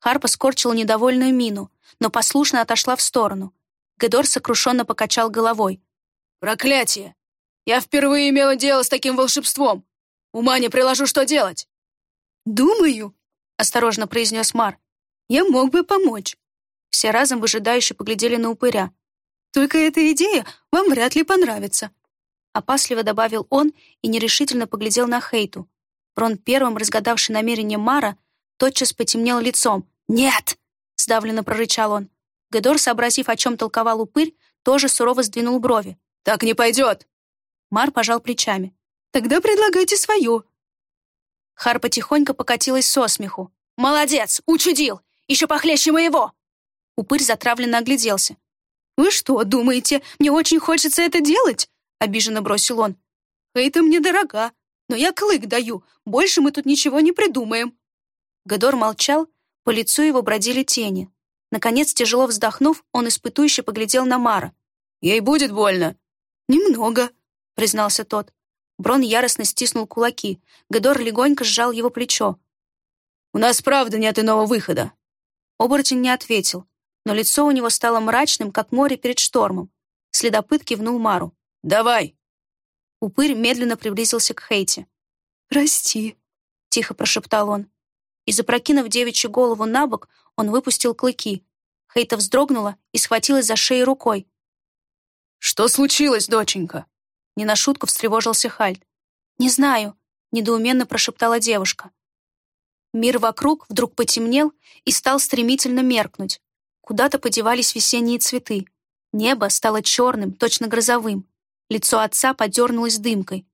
Харпа скорчила недовольную мину, но послушно отошла в сторону. Гедор сокрушенно покачал головой. «Проклятие! Я впервые имела дело с таким волшебством! Ума не приложу, что делать!» «Думаю», — осторожно произнес Мар, «я мог бы помочь». Все разом выжидающе поглядели на упыря. «Только эта идея вам вряд ли понравится», — опасливо добавил он и нерешительно поглядел на Хейту. Рон, первым разгадавший намерение Мара, тотчас потемнел лицом. «Нет!» — сдавленно прорычал он. Гедор, сообразив, о чем толковал упырь, тоже сурово сдвинул брови. «Так не пойдет!» Мар пожал плечами. «Тогда предлагайте свое». Харпа тихонько покатилась со смеху. «Молодец! Учудил! Еще похлеще моего!» Упырь затравленно огляделся. «Вы что, думаете, мне очень хочется это делать?» Обиженно бросил он. «Это мне дорога, но я клык даю. Больше мы тут ничего не придумаем». Гадор молчал, по лицу его бродили тени. Наконец, тяжело вздохнув, он испытующе поглядел на Мара. «Ей будет больно?» «Немного», — признался тот. Брон яростно стиснул кулаки. Гедор легонько сжал его плечо. «У нас правда нет иного выхода». Оборотень не ответил, но лицо у него стало мрачным, как море перед штормом. Следопыт кивнул Мару. «Давай!» Упырь медленно приблизился к Хейте. «Прости», — тихо прошептал он. И, запрокинув девичью голову на бок, он выпустил клыки. Хейта вздрогнула и схватилась за шею рукой. «Что случилось, доченька?» Не на шутку встревожился Хальд. «Не знаю», — недоуменно прошептала девушка. Мир вокруг вдруг потемнел и стал стремительно меркнуть. Куда-то подевались весенние цветы. Небо стало черным, точно грозовым. Лицо отца подернулось дымкой.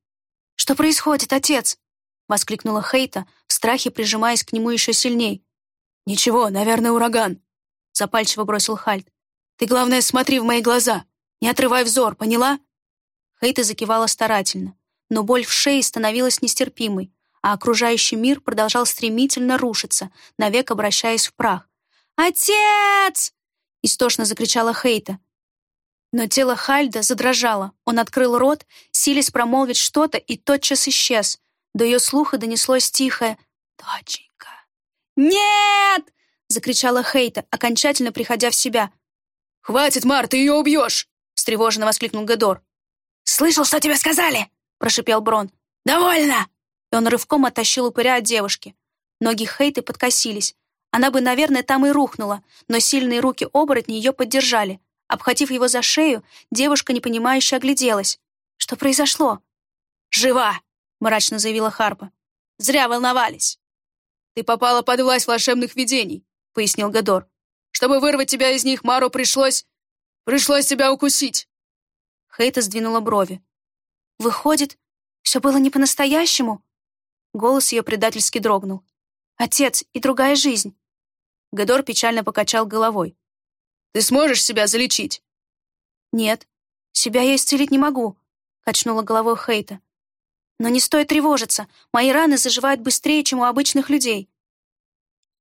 «Что происходит, отец?» — воскликнула Хейта, в страхе прижимаясь к нему еще сильней. «Ничего, наверное, ураган», — запальчиво бросил Хальд. «Ты, главное, смотри в мои глаза. Не отрывай взор, поняла?» Хейта закивала старательно, но боль в шее становилась нестерпимой, а окружающий мир продолжал стремительно рушиться, навек обращаясь в прах. «Отец!» — истошно закричала Хейта. Но тело Хальда задрожало. Он открыл рот, силясь промолвить что-то, и тотчас исчез. До ее слуха донеслось тихое «Доченька». «Нет!» — закричала Хейта, окончательно приходя в себя. «Хватит, Мар, ты ее убьешь!» — встревоженно воскликнул Гедор. «Слышал, что тебе сказали?» — прошипел Брон. «Довольно!» И он рывком оттащил упыря от девушки. Ноги Хейты подкосились. Она бы, наверное, там и рухнула, но сильные руки оборотни ее поддержали. Обхватив его за шею, девушка непонимающе огляделась. Что произошло? «Жива!» — мрачно заявила Харпа. «Зря волновались!» «Ты попала под власть волшебных видений», — пояснил Гадор. «Чтобы вырвать тебя из них, Мару пришлось... пришлось тебя укусить!» Хейта сдвинула брови. «Выходит, все было не по-настоящему?» Голос ее предательски дрогнул. «Отец и другая жизнь». Гедор печально покачал головой. «Ты сможешь себя залечить?» «Нет, себя я исцелить не могу», — качнула головой Хейта. «Но не стоит тревожиться, мои раны заживают быстрее, чем у обычных людей».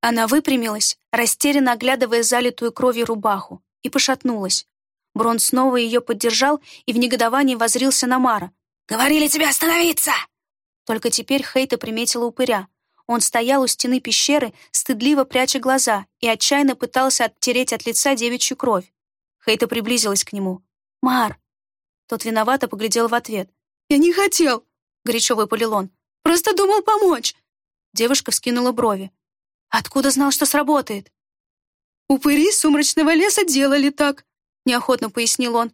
Она выпрямилась, растерянно оглядывая залитую кровью рубаху, и пошатнулась. Брон снова ее поддержал и в негодовании возрился на Мара. «Говорили тебе остановиться!» Только теперь Хейта приметила упыря. Он стоял у стены пещеры, стыдливо пряча глаза, и отчаянно пытался оттереть от лица девичью кровь. Хейта приблизилась к нему. «Мар!» Тот виновато поглядел в ответ. «Я не хотел!» — горячо выпалил он. «Просто думал помочь!» Девушка вскинула брови. Откуда знал, что сработает? «Упыри сумрачного леса делали так», — неохотно пояснил он.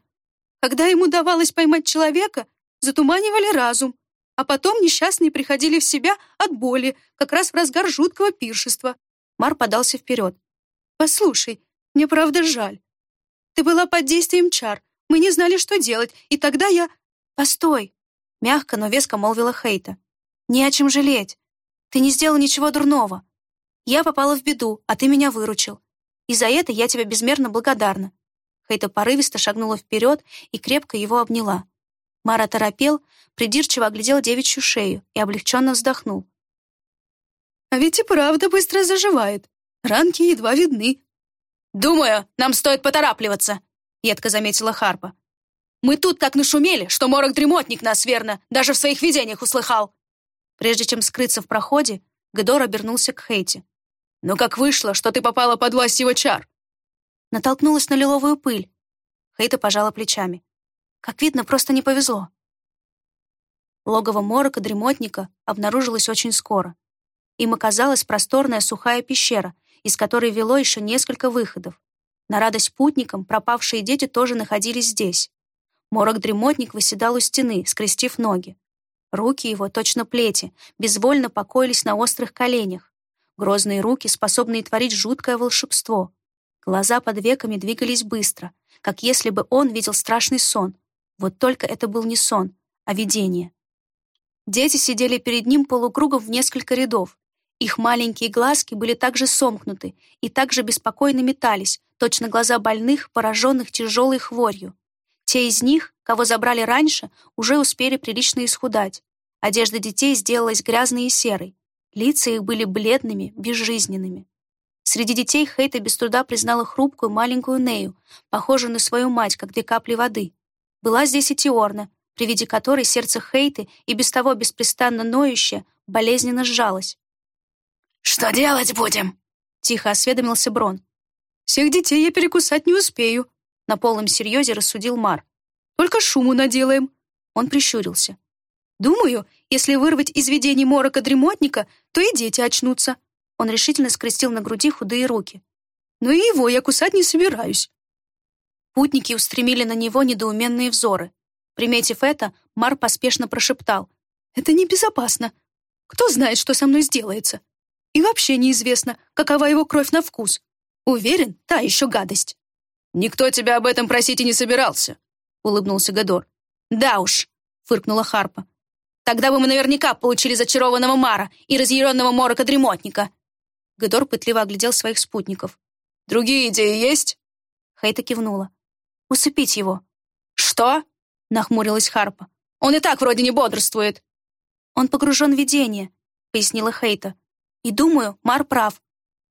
«Когда ему давалось поймать человека, затуманивали разум, а потом несчастные приходили в себя от боли, как раз в разгар жуткого пиршества». Мар подался вперед. «Послушай, мне правда жаль. Ты была под действием чар, мы не знали, что делать, и тогда я...» «Постой!» — мягко, но веско молвила Хейта. «Не о чем жалеть. Ты не сделал ничего дурного. Я попала в беду, а ты меня выручил. И за это я тебе безмерно благодарна». Хейта порывисто шагнула вперед и крепко его обняла. Мара торопел, придирчиво оглядел девичью шею и облегченно вздохнул. «А ведь и правда быстро заживает. Ранки едва видны». «Думаю, нам стоит поторапливаться», — едко заметила Харпа. «Мы тут так нашумели, что морок-дремотник нас, верно, даже в своих видениях услыхал». Прежде чем скрыться в проходе, Гедор обернулся к Хейте. «Но как вышло, что ты попала под власть его чар?» Натолкнулась на лиловую пыль. Хейта пожала плечами. Как видно, просто не повезло. Логово морока дремотника обнаружилось очень скоро. Им оказалась просторная сухая пещера, из которой вело еще несколько выходов. На радость путникам пропавшие дети тоже находились здесь. Морок-дремотник выседал у стены, скрестив ноги. Руки его, точно плети, безвольно покоились на острых коленях. Грозные руки, способные творить жуткое волшебство. Глаза под веками двигались быстро, как если бы он видел страшный сон. Вот только это был не сон, а видение. Дети сидели перед ним полукругом в несколько рядов. Их маленькие глазки были также сомкнуты и также беспокойно метались, точно глаза больных, пораженных тяжелой хворью. Те из них, кого забрали раньше, уже успели прилично исхудать. Одежда детей сделалась грязной и серой. Лица их были бледными, безжизненными. Среди детей Хейта без труда признала хрупкую маленькую Нею, похожую на свою мать, как две капли воды. Была здесь и Теорна, при виде которой сердце Хейты, и без того беспрестанно ноющее, болезненно сжалось. «Что делать будем?» — тихо осведомился Брон. «Всех детей я перекусать не успею», — на полном серьезе рассудил Мар. «Только шуму наделаем». Он прищурился. Думаю, если вырвать из видений морока дремотника, то и дети очнутся. Он решительно скрестил на груди худые руки. Но и его я кусать не собираюсь. Путники устремили на него недоуменные взоры. Приметив это, Мар поспешно прошептал. «Это небезопасно. Кто знает, что со мной сделается? И вообще неизвестно, какова его кровь на вкус. Уверен, та еще гадость». «Никто тебя об этом просить и не собирался», — улыбнулся Гадор. «Да уж», — фыркнула Харпа. Тогда бы мы наверняка получили зачарованного Мара и разъяренного Морока-дремотника». Гедор пытливо оглядел своих спутников. «Другие идеи есть?» Хейта кивнула. «Усыпить его». «Что?» — нахмурилась Харпа. «Он и так вроде не бодрствует». «Он погружен в видение», — пояснила Хейта. «И думаю, Мар прав.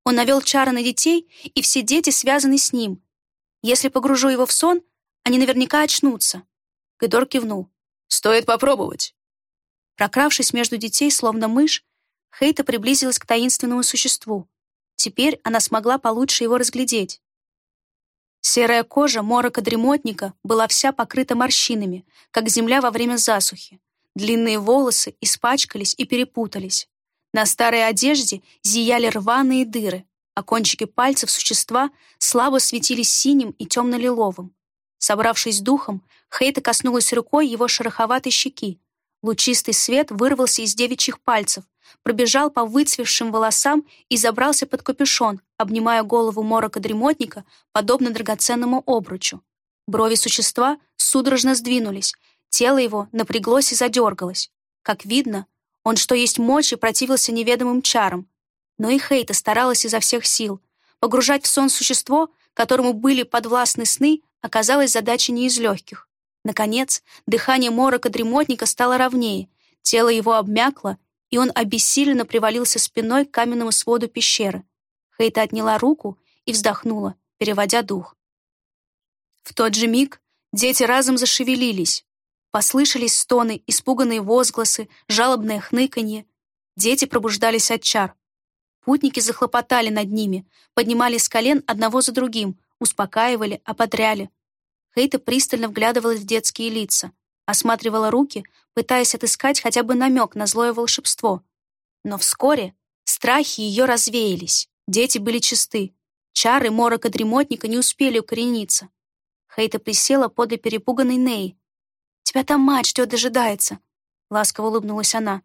Он навел чары на детей, и все дети связаны с ним. Если погружу его в сон, они наверняка очнутся». Гедор кивнул. «Стоит попробовать». Прокравшись между детей, словно мышь, Хейта приблизилась к таинственному существу. Теперь она смогла получше его разглядеть. Серая кожа морока-дремотника была вся покрыта морщинами, как земля во время засухи. Длинные волосы испачкались и перепутались. На старой одежде зияли рваные дыры, а кончики пальцев существа слабо светились синим и темно-лиловым. Собравшись духом, Хейта коснулась рукой его шероховатой щеки, Лучистый свет вырвался из девичьих пальцев, пробежал по выцвевшим волосам и забрался под капюшон, обнимая голову морока-дремотника, подобно драгоценному обручу. Брови существа судорожно сдвинулись, тело его напряглось и задергалось. Как видно, он, что есть мочи, противился неведомым чарам. Но и Хейта старалась изо всех сил. Погружать в сон существо, которому были подвластны сны, оказалась задачей не из легких. Наконец, дыхание морока-дремотника стало ровнее, тело его обмякло, и он обессиленно привалился спиной к каменному своду пещеры. Хейта отняла руку и вздохнула, переводя дух. В тот же миг дети разом зашевелились. Послышались стоны, испуганные возгласы, жалобное хныканье. Дети пробуждались от чар. Путники захлопотали над ними, поднимали с колен одного за другим, успокаивали, ободряли, Хейта пристально вглядывалась в детские лица, осматривала руки, пытаясь отыскать хотя бы намек на злое волшебство. Но вскоре Страхи ее развеялись. Дети были чисты. Чары морока дремотника не успели укорениться. Хейта присела подле перепуганной Неи. «Тебя там мать ждет, дожидается», — ласково улыбнулась она.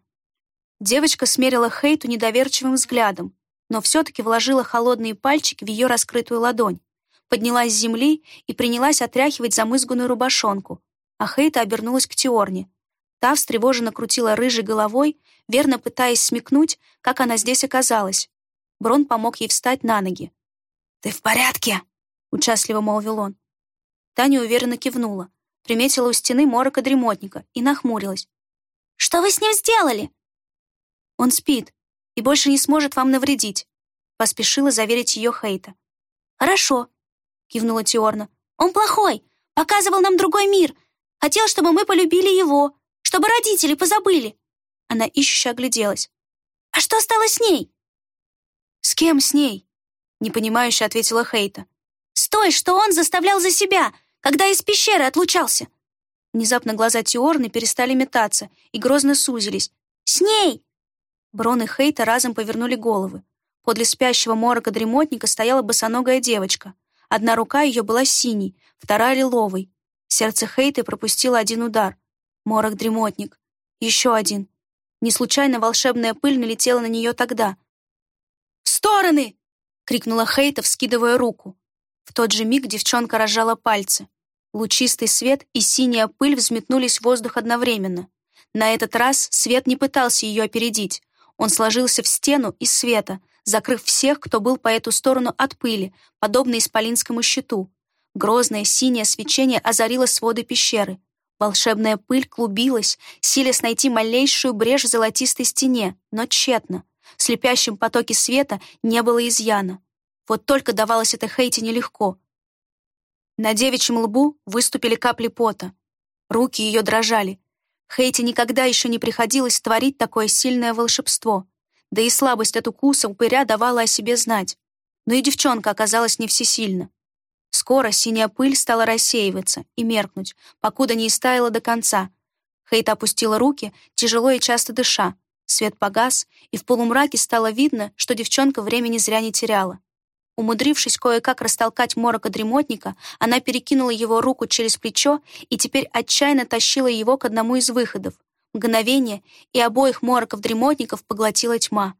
Девочка смерила Хейту недоверчивым взглядом, но все-таки вложила холодные пальчики в ее раскрытую ладонь, поднялась с земли и принялась отряхивать замызганную рубашонку, а Хейта обернулась к Теорне. Та встревоженно крутила рыжей головой, верно пытаясь смекнуть, как она здесь оказалась. Брон помог ей встать на ноги. «Ты в порядке?» — участливо молвил он. Таня уверенно кивнула, приметила у стены морока дремотника и нахмурилась. «Что вы с ним сделали?» «Он спит и больше не сможет вам навредить», поспешила заверить ее Хейта. «Хорошо», кивнула Тиорна. «Он плохой, показывал нам другой мир. Хотел, чтобы мы полюбили его, чтобы родители позабыли». Она ищуще огляделась. «А что стало с ней?» «С кем с ней?» непонимающе ответила Хейта. «С той, что он заставлял за себя, когда из пещеры отлучался». Внезапно глаза Тиорны перестали метаться и грозно сузились. «С ней!» Брон и Хейта разом повернули головы. Подле спящего морока дремотника стояла босоногая девочка. Одна рука ее была синей, вторая — лиловой. Сердце Хейты пропустило один удар. Морок-дремотник. Еще один. Не случайно волшебная пыль налетела на нее тогда. «В стороны!» — крикнула Хейта, вскидывая руку. В тот же миг девчонка разжала пальцы. Лучистый свет и синяя пыль взметнулись в воздух одновременно. На этот раз свет не пытался ее опередить. Он сложился в стену из света, закрыв всех, кто был по эту сторону от пыли, подобно исполинскому щиту. Грозное синее свечение озарило своды пещеры. Волшебная пыль клубилась, силясь найти малейшую брешь в золотистой стене, но тщетно. В слепящем потоке света не было изъяна. Вот только давалось это Хейте нелегко. На девичьем лбу выступили капли пота. Руки ее дрожали. Хейте никогда еще не приходилось творить такое сильное волшебство. Да и слабость от укуса упыря давала о себе знать. Но и девчонка оказалась не всесильна. Скоро синяя пыль стала рассеиваться и меркнуть, покуда не истаяла до конца. Хейт опустила руки, тяжело и часто дыша. Свет погас, и в полумраке стало видно, что девчонка времени зря не теряла. Умудрившись кое-как растолкать морока дремотника, она перекинула его руку через плечо и теперь отчаянно тащила его к одному из выходов. Мгновение, и обоих мороков-дремотников поглотила тьма.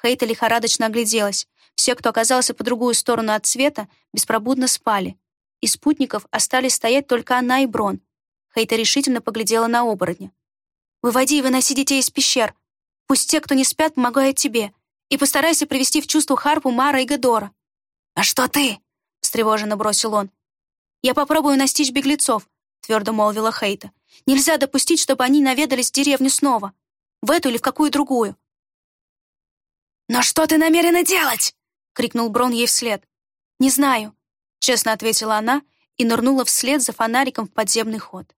Хейта лихорадочно огляделась. Все, кто оказался по другую сторону от света, беспробудно спали. Из спутников остались стоять только она и Брон. Хейта решительно поглядела на оборотня. «Выводи и выноси детей из пещер. Пусть те, кто не спят, помогают тебе. И постарайся привести в чувство Харпу, Мара и Гедора». «А что ты?» — встревоженно бросил он. «Я попробую настичь беглецов», — твердо молвила Хейта. «Нельзя допустить, чтобы они наведались в деревню снова. В эту или в какую другую». «Но что ты намерена делать?» — крикнул Брон ей вслед. «Не знаю», — честно ответила она и нырнула вслед за фонариком в подземный ход.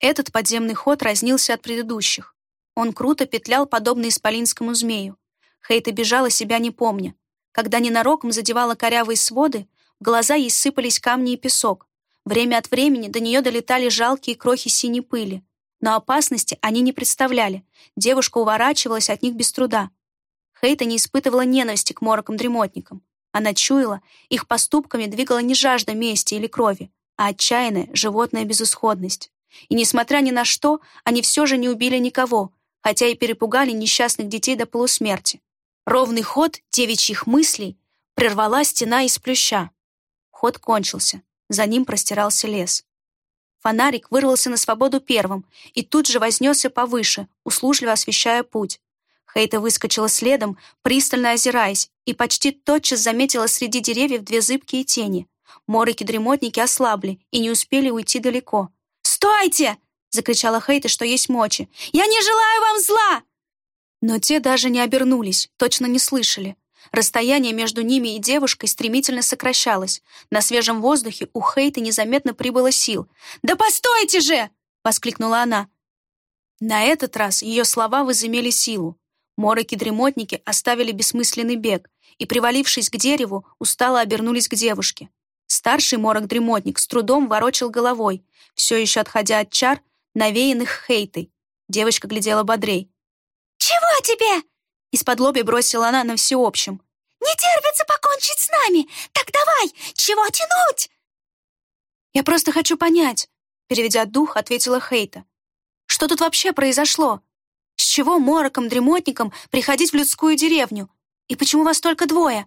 Этот подземный ход разнился от предыдущих. Он круто петлял, подобно исполинскому змею. Хейта бежала, себя не помня. Когда ненароком задевала корявые своды, в глаза ей сыпались камни и песок. Время от времени до нее долетали жалкие крохи синей пыли. Но опасности они не представляли. Девушка уворачивалась от них без труда. Хейта не испытывала ненависти к морокам-дремотникам. Она чуяла, их поступками двигала не жажда мести или крови, а отчаянная животная безысходность. И несмотря ни на что, они все же не убили никого, хотя и перепугали несчастных детей до полусмерти. Ровный ход девичьих мыслей прервала стена из плюща. Ход кончился, за ним простирался лес. Фонарик вырвался на свободу первым и тут же вознесся повыше, услужливо освещая путь. Хейта выскочила следом, пристально озираясь, и почти тотчас заметила среди деревьев две зыбкие тени. Морыки-дремотники ослабли и не успели уйти далеко. «Стойте!» — закричала Хейта, что есть мочи. «Я не желаю вам зла!» Но те даже не обернулись, точно не слышали. Расстояние между ними и девушкой стремительно сокращалось. На свежем воздухе у Хейта незаметно прибыло сил. «Да постойте же!» — воскликнула она. На этот раз ее слова возымели силу. Мороки-дремотники оставили бессмысленный бег и, привалившись к дереву, устало обернулись к девушке. Старший морок-дремотник с трудом ворочал головой, все еще отходя от чар, навеянных Хейтой. Девочка глядела бодрей. «Чего тебе?» Из-под лоби бросила она на всеобщем. «Не терпится покончить с нами! Так давай! Чего тянуть?» «Я просто хочу понять», — переведя дух, ответила Хейта. «Что тут вообще произошло? С чего мороком-дремотникам приходить в людскую деревню? И почему вас только двое?»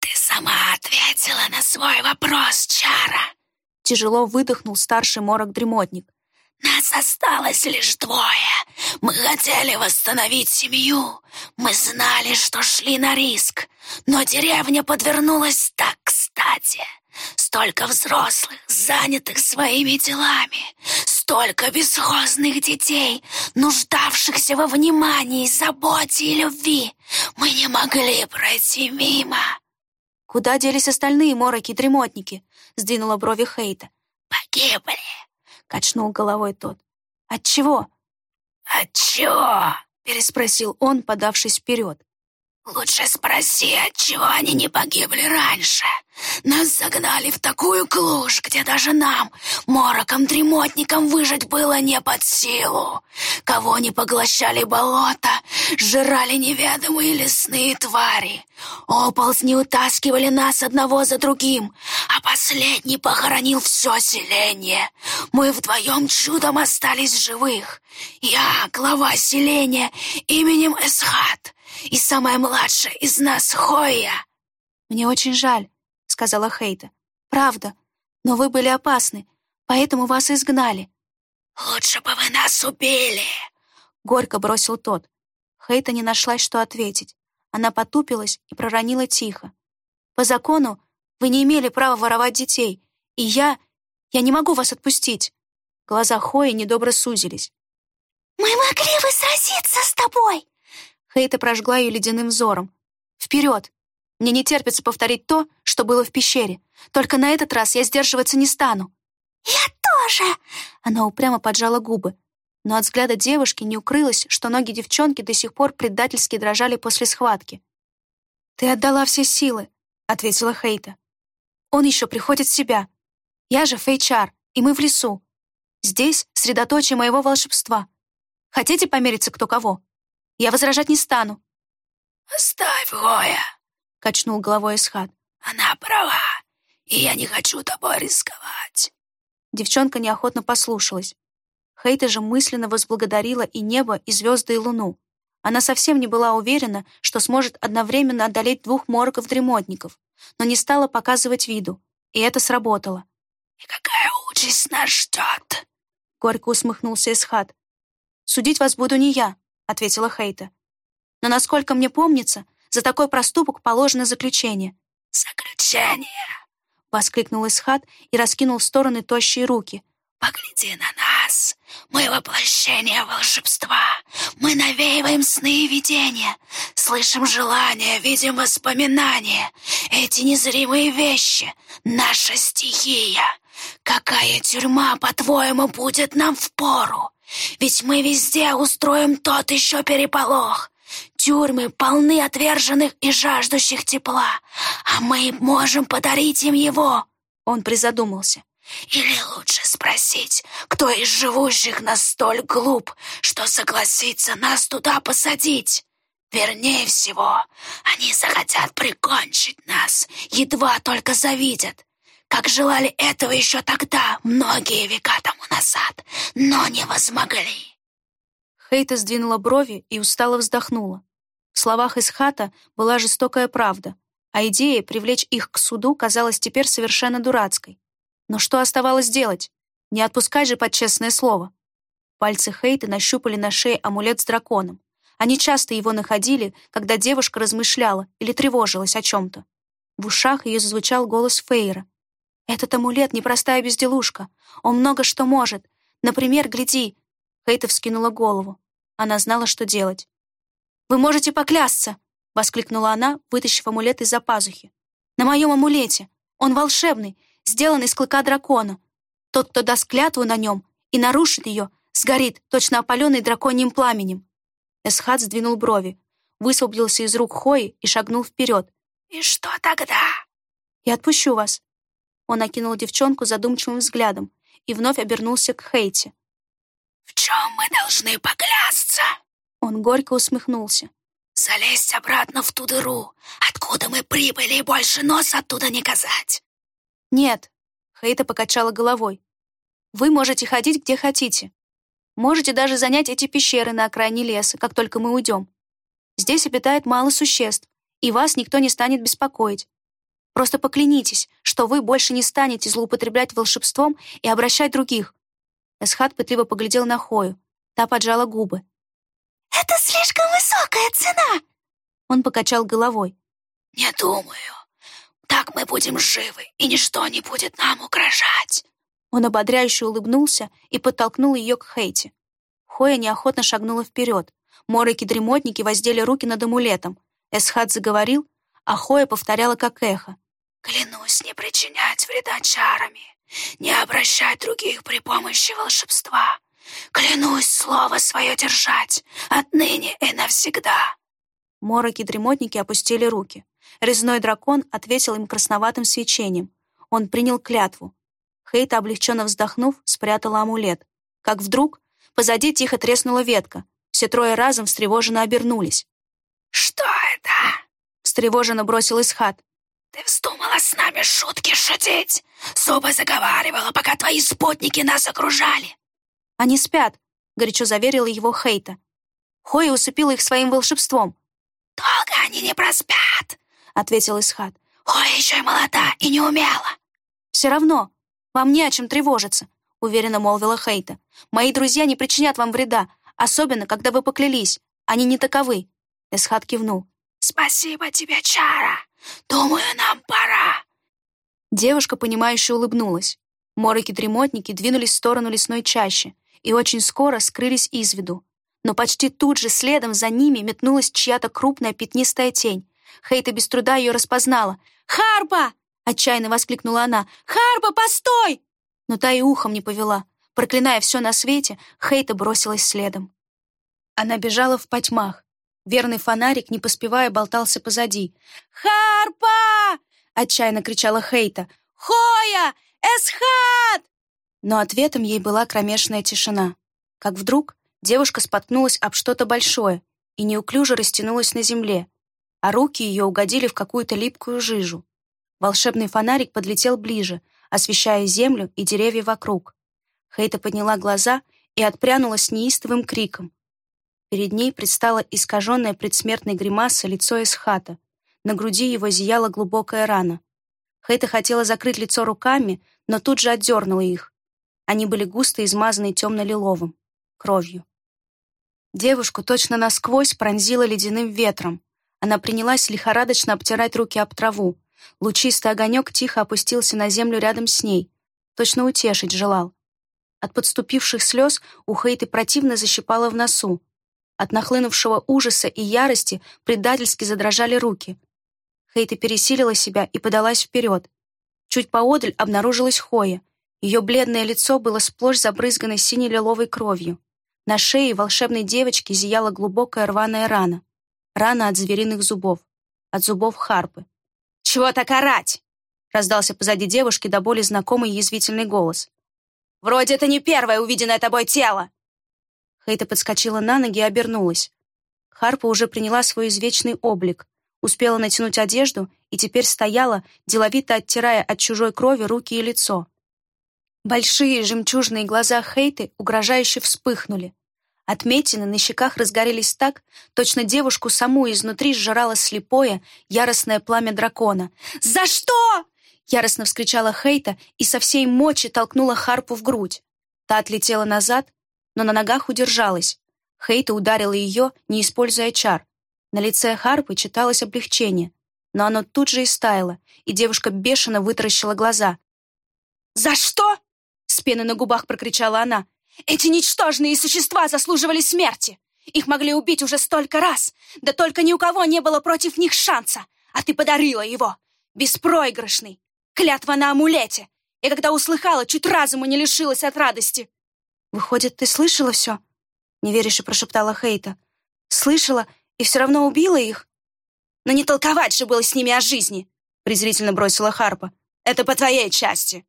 «Ты сама ответила на свой вопрос, Чара!» Тяжело выдохнул старший морок-дремотник. Нас осталось лишь двое. Мы хотели восстановить семью. Мы знали, что шли на риск. Но деревня подвернулась так кстати. Столько взрослых, занятых своими делами. Столько бесхозных детей, нуждавшихся во внимании, заботе и любви. Мы не могли пройти мимо. «Куда делись остальные мороки-дремотники?» — сдвинула брови Хейта. «Погибли качнул головой тот. От чего? От чего? переспросил он, подавшись вперед. Лучше спроси, отчего они не погибли раньше. Нас загнали в такую клушь, где даже нам, мороком-дремотникам, выжить было не под силу. Кого не поглощали болота, жрали неведомые лесные твари. Оползни утаскивали нас одного за другим, а последний похоронил все селение. Мы вдвоем чудом остались живых. Я, глава селения, именем Эсхат, и самая младшая из нас Хоя. Мне очень жаль, сказала Хейта. Правда, но вы были опасны, поэтому вас изгнали. Лучше бы вы нас убили, горько бросил тот. Хейта не нашлась, что ответить. Она потупилась и проронила тихо. По закону вы не имели права воровать детей, и я... я не могу вас отпустить. Глаза Хои недобро сузились. «Мы могли бы сразиться с тобой!» Хейта прожгла ее ледяным взором. «Вперед! Мне не терпится повторить то, что было в пещере. Только на этот раз я сдерживаться не стану». «Я тоже!» Она упрямо поджала губы. Но от взгляда девушки не укрылось, что ноги девчонки до сих пор предательски дрожали после схватки. «Ты отдала все силы», — ответила Хейта. «Он еще приходит в себя. Я же Фейчар, и мы в лесу. Здесь средоточие моего волшебства. Хотите помериться кто кого?» Я возражать не стану». «Оставь, Гоя», — качнул головой Исхат. «Она права, и я не хочу тобой рисковать». Девчонка неохотно послушалась. Хейта же мысленно возблагодарила и небо, и звезды, и луну. Она совсем не была уверена, что сможет одновременно одолеть двух мороков-дремотников, но не стала показывать виду, и это сработало. «И какая участь нас ждет?» — горько усмехнулся Исхат. «Судить вас буду не я, — ответила Хейта. «Но, насколько мне помнится, за такой проступок положено заключение». «Заключение!» — воскликнул Исхат и раскинул в стороны тощие руки. «Погляди на нас! Мы воплощение волшебства! Мы навеиваем сны и видения, слышим желания, видим воспоминания. Эти незримые вещи — наша стихия. Какая тюрьма, по-твоему, будет нам в пору? Ведь мы везде устроим тот еще переполох. Тюрьмы полны отверженных и жаждущих тепла, а мы можем подарить им его. Он призадумался. Или лучше спросить, кто из живущих настолько глуп, что согласится нас туда посадить? Вернее всего, они захотят прикончить нас, едва только завидят как желали этого еще тогда, многие века тому назад, но не возмогли. Хейта сдвинула брови и устало вздохнула. В словах из хата была жестокая правда, а идея привлечь их к суду казалась теперь совершенно дурацкой. Но что оставалось делать? Не отпускать же под честное слово. Пальцы Хейты нащупали на шее амулет с драконом. Они часто его находили, когда девушка размышляла или тревожилась о чем-то. В ушах ее зазвучал голос Фейра, этот амулет — непростая безделушка. Он много что может. Например, гляди. Хейта вскинула голову. Она знала, что делать. «Вы можете поклясться!» — воскликнула она, вытащив амулет из-за пазухи. «На моем амулете. Он волшебный, сделан из клыка дракона. Тот, кто даст клятву на нем и нарушит ее, сгорит, точно опаленный драконьим пламенем». Эсхат сдвинул брови, высвободился из рук Хои и шагнул вперед. «И что тогда?» «Я отпущу вас. Он окинул девчонку задумчивым взглядом и вновь обернулся к Хейте. «В чем мы должны поклясться?» Он горько усмехнулся. залезть обратно в ту дыру, откуда мы прибыли, и больше нос оттуда не казать. Нет, Хейта покачала головой. Вы можете ходить где хотите. Можете даже занять эти пещеры на окраине леса, как только мы уйдем. Здесь обитает мало существ, и вас никто не станет беспокоить. Просто поклянитесь, что вы больше не станете злоупотреблять волшебством и обращать других. Эсхат пытливо поглядел на Хою. Та поджала губы. «Это слишком высокая цена!» Он покачал головой. «Не думаю. Так мы будем живы, и ничто не будет нам угрожать». Он ободряюще улыбнулся и подтолкнул ее к Хейти. Хоя неохотно шагнула вперед. Морыки-дремотники воздели руки над амулетом. Эсхат заговорил, а Хоя повторяла как эхо. «Клянусь не причинять вреда чарами, не обращать других при помощи волшебства. Клянусь слово свое держать, отныне и навсегда». Мороки-дремотники опустили руки. Резной дракон ответил им красноватым свечением. Он принял клятву. Хейта, облегченно вздохнув, спрятала амулет. Как вдруг позади тихо треснула ветка. Все трое разом встревоженно обернулись. «Что это?» — встревоженно бросил Исхат. «Ты вздумала с нами шутки шутить? Зубы заговаривала, пока твои спутники нас окружали!» «Они спят», — горячо заверила его Хейта. Хоя усыпила их своим волшебством. «Долго они не проспят», — ответил Исхат. «Хоя еще и молода и не умела». «Все равно, вам не о чем тревожиться», — уверенно молвила Хейта. «Мои друзья не причинят вам вреда, особенно, когда вы поклялись. Они не таковы». Эсхат кивнул. «Спасибо тебе, Чара. Думаю, нам пора». Девушка, понимающе улыбнулась. Мороки-дремотники двинулись в сторону лесной чащи и очень скоро скрылись из виду. Но почти тут же следом за ними метнулась чья-то крупная пятнистая тень. Хейта без труда ее распознала. «Харпа!» — отчаянно воскликнула она. «Харпа, постой!» Но та и ухом не повела. Проклиная все на свете, Хейта бросилась следом. Она бежала в потьмах. Верный фонарик, не поспевая, болтался позади. «Харпа!» — отчаянно кричала Хейта. «Хоя! Эсхат!» Но ответом ей была кромешная тишина. Как вдруг девушка споткнулась об что-то большое и неуклюже растянулась на земле, а руки ее угодили в какую-то липкую жижу. Волшебный фонарик подлетел ближе, освещая землю и деревья вокруг. Хейта подняла глаза и отпрянула с неистовым криком. Перед ней предстало искаженное предсмертной гримаса лицо из хата. На груди его зияла глубокая рана. Хейта хотела закрыть лицо руками, но тут же отдернула их. Они были густо измазаны темно-лиловым, кровью. Девушку точно насквозь пронзила ледяным ветром. Она принялась лихорадочно обтирать руки об траву. Лучистый огонек тихо опустился на землю рядом с ней. Точно утешить желал. От подступивших слез у Хейты противно защипало в носу. От нахлынувшего ужаса и ярости предательски задрожали руки. Хейта пересилила себя и подалась вперед. Чуть поодаль обнаружилась Хоя. Ее бледное лицо было сплошь забрызгано сине-лиловой кровью. На шее волшебной девочки зияла глубокая рваная рана. Рана от звериных зубов. От зубов харпы. «Чего так орать?» — раздался позади девушки до боли знакомый язвительный голос. «Вроде это не первое увиденное тобой тело!» Хейта подскочила на ноги и обернулась. Харпа уже приняла свой извечный облик, успела натянуть одежду и теперь стояла, деловито оттирая от чужой крови руки и лицо. Большие жемчужные глаза Хейты угрожающе вспыхнули. Отметины на щеках разгорелись так, точно девушку саму изнутри сжирало слепое, яростное пламя дракона. «За что?» — яростно вскричала Хейта и со всей мочи толкнула Харпу в грудь. Та отлетела назад, но на ногах удержалась. Хейта ударила ее, не используя чар. На лице Харпы читалось облегчение, но оно тут же истаяло, и девушка бешено вытаращила глаза. «За что?» — с пеной на губах прокричала она. «Эти ничтожные существа заслуживали смерти! Их могли убить уже столько раз, да только ни у кого не было против них шанса, а ты подарила его! Беспроигрышный! Клятва на амулете! И когда услыхала, чуть разуму не лишилась от радости!» «Выходит, ты слышала все?» — неверяще прошептала Хейта. «Слышала и все равно убила их?» «Но не толковать же было с ними о жизни!» — презрительно бросила Харпа. «Это по твоей части!»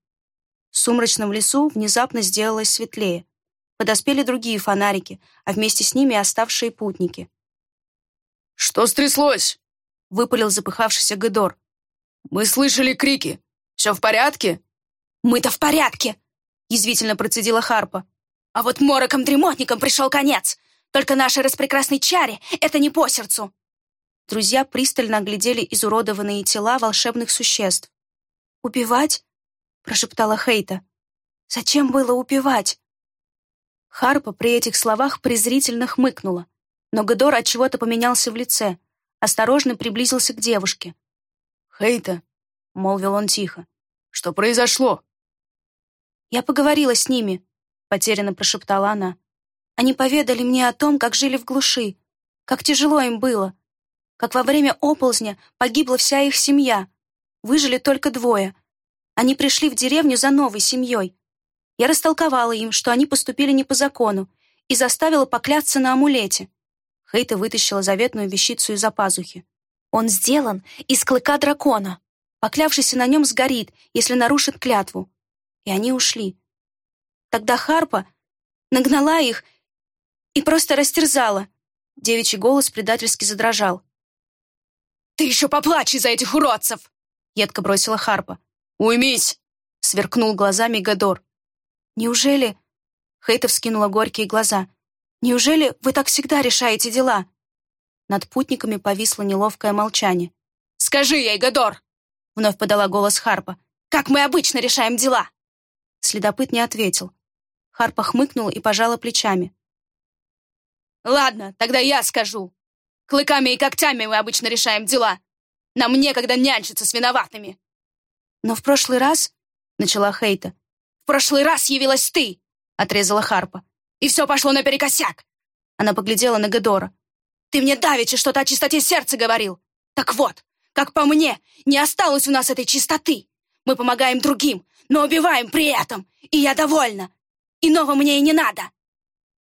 В сумрачном лесу внезапно сделалось светлее. Подоспели другие фонарики, а вместе с ними оставшие путники. «Что стряслось?» — выпалил запыхавшийся Гедор. «Мы слышали крики. Все в порядке?» «Мы-то в порядке!» — язвительно процедила Харпа. «А вот мороком-дремотникам пришел конец. Только нашей распрекрасной чаре это не по сердцу». Друзья пристально оглядели изуродованные тела волшебных существ. «Убивать?» — прошептала Хейта. «Зачем было убивать?» Харпа при этих словах презрительно хмыкнула, но Гедор отчего-то поменялся в лице, осторожно приблизился к девушке. «Хейта», — молвил он тихо, — «что произошло?» «Я поговорила с ними», — потерянно прошептала она. «Они поведали мне о том, как жили в глуши, как тяжело им было, как во время оползня погибла вся их семья. Выжили только двое. Они пришли в деревню за новой семьей. Я растолковала им, что они поступили не по закону, и заставила поклясться на амулете. Хейта вытащила заветную вещицу из-за пазухи. Он сделан из клыка дракона. Поклявшийся на нем сгорит, если нарушит клятву. И они ушли. Тогда Харпа нагнала их и просто растерзала. Девичий голос предательски задрожал. «Ты еще поплачь из-за этих уродцев!» Едко бросила Харпа. «Уймись!» Сверкнул глазами Гадор. «Неужели...» Хейта вскинула горькие глаза. «Неужели вы так всегда решаете дела?» Над путниками повисло неловкое молчание. «Скажи ей, Гадор!» Вновь подала голос Харпа. «Как мы обычно решаем дела?» Следопыт не ответил. Харпа хмыкнула и пожала плечами. «Ладно, тогда я скажу. Клыками и когтями мы обычно решаем дела. Нам некогда нянчиться с виноватыми». «Но в прошлый раз...» — начала Хейта. «В прошлый раз явилась ты!» — отрезала Харпа. «И все пошло наперекосяк!» Она поглядела на Гедора. «Ты мне давеча что-то о чистоте сердца говорил. Так вот, как по мне, не осталось у нас этой чистоты. Мы помогаем другим, но убиваем при этом, и я довольна. Иного мне и не надо».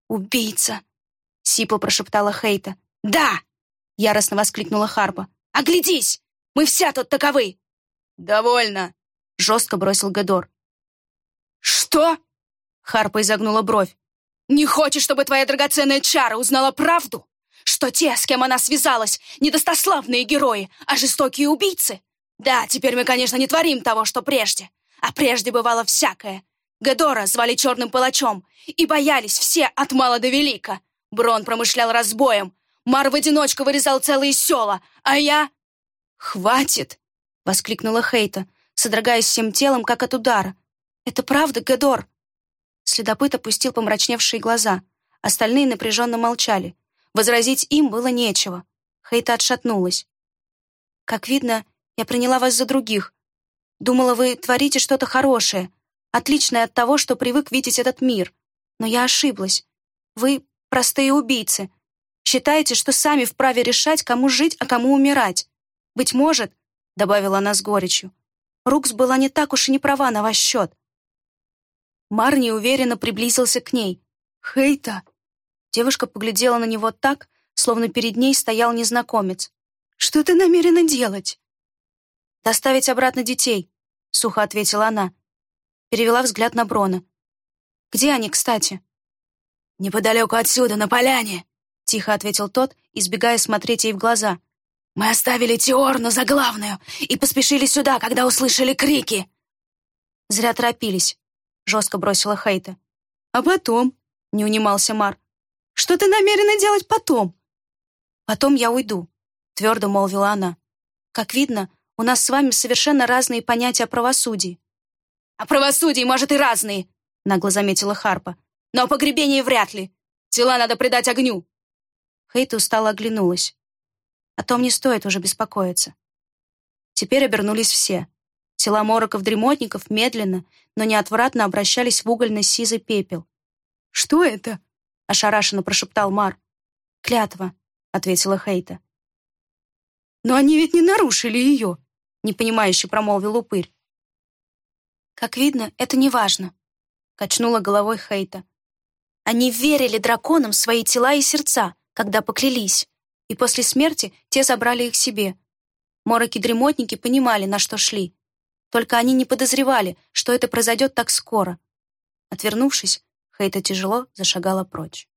«Убийца!» — сипло прошептала Хейта. «Да!» — яростно воскликнула Харпа. «Оглядись! Мы все тут таковы!» «Довольно!» — жестко бросил Гедор. «Что?» — Харпа изогнула бровь. «Не хочешь, чтобы твоя драгоценная чара узнала правду? Что те, с кем она связалась, недостославные герои, а жестокие убийцы? Да, теперь мы, конечно, не творим того, что прежде. А прежде бывало всякое. Гедора звали черным палачом, и боялись все от мала до велика. Брон промышлял разбоем, Мар в одиночку вырезал целые села, а я...» «Хватит!» — воскликнула Хейта, содрогаясь всем телом, как от удара. «Это правда, Гедор?» Следопыт опустил помрачневшие глаза. Остальные напряженно молчали. Возразить им было нечего. Хейта отшатнулась. «Как видно, я приняла вас за других. Думала, вы творите что-то хорошее, отличное от того, что привык видеть этот мир. Но я ошиблась. Вы простые убийцы, Считаете, что сами вправе решать, кому жить, а кому умирать. Быть может, — добавила она с горечью, — Рукс была не так уж и не права на ваш счет. Мар неуверенно приблизился к ней. «Хейта!» Девушка поглядела на него так, словно перед ней стоял незнакомец. «Что ты намерена делать?» «Доставить обратно детей», — сухо ответила она. Перевела взгляд на Брона. «Где они, кстати?» «Неподалеку отсюда, на поляне», тихо ответил тот, избегая смотреть ей в глаза. «Мы оставили Теорну за главную и поспешили сюда, когда услышали крики!» «Зря торопились», — жестко бросила Хейта. «А потом?» — не унимался Мар. «Что ты намерена делать потом?» «Потом я уйду», — твердо молвила она. «Как видно, у нас с вами совершенно разные понятия о правосудии». «О правосудии, может, и разные», — нагло заметила Харпа. «Но о погребении вряд ли. Тела надо предать огню. Хейта устало оглянулась. О том не стоит уже беспокоиться. Теперь обернулись все. Тела мороков-дремотников медленно, но неотвратно обращались в угольно-сизый пепел. «Что это?» — ошарашенно прошептал Мар. «Клятва», — ответила Хейта. «Но они ведь не нарушили ее», — непонимающе промолвил упырь. «Как видно, это не важно», — качнула головой Хейта. «Они верили драконам свои тела и сердца, когда поклялись, и после смерти те забрали их себе. Мороки-дремотники понимали, на что шли. Только они не подозревали, что это произойдет так скоро. Отвернувшись, Хейта тяжело зашагала прочь.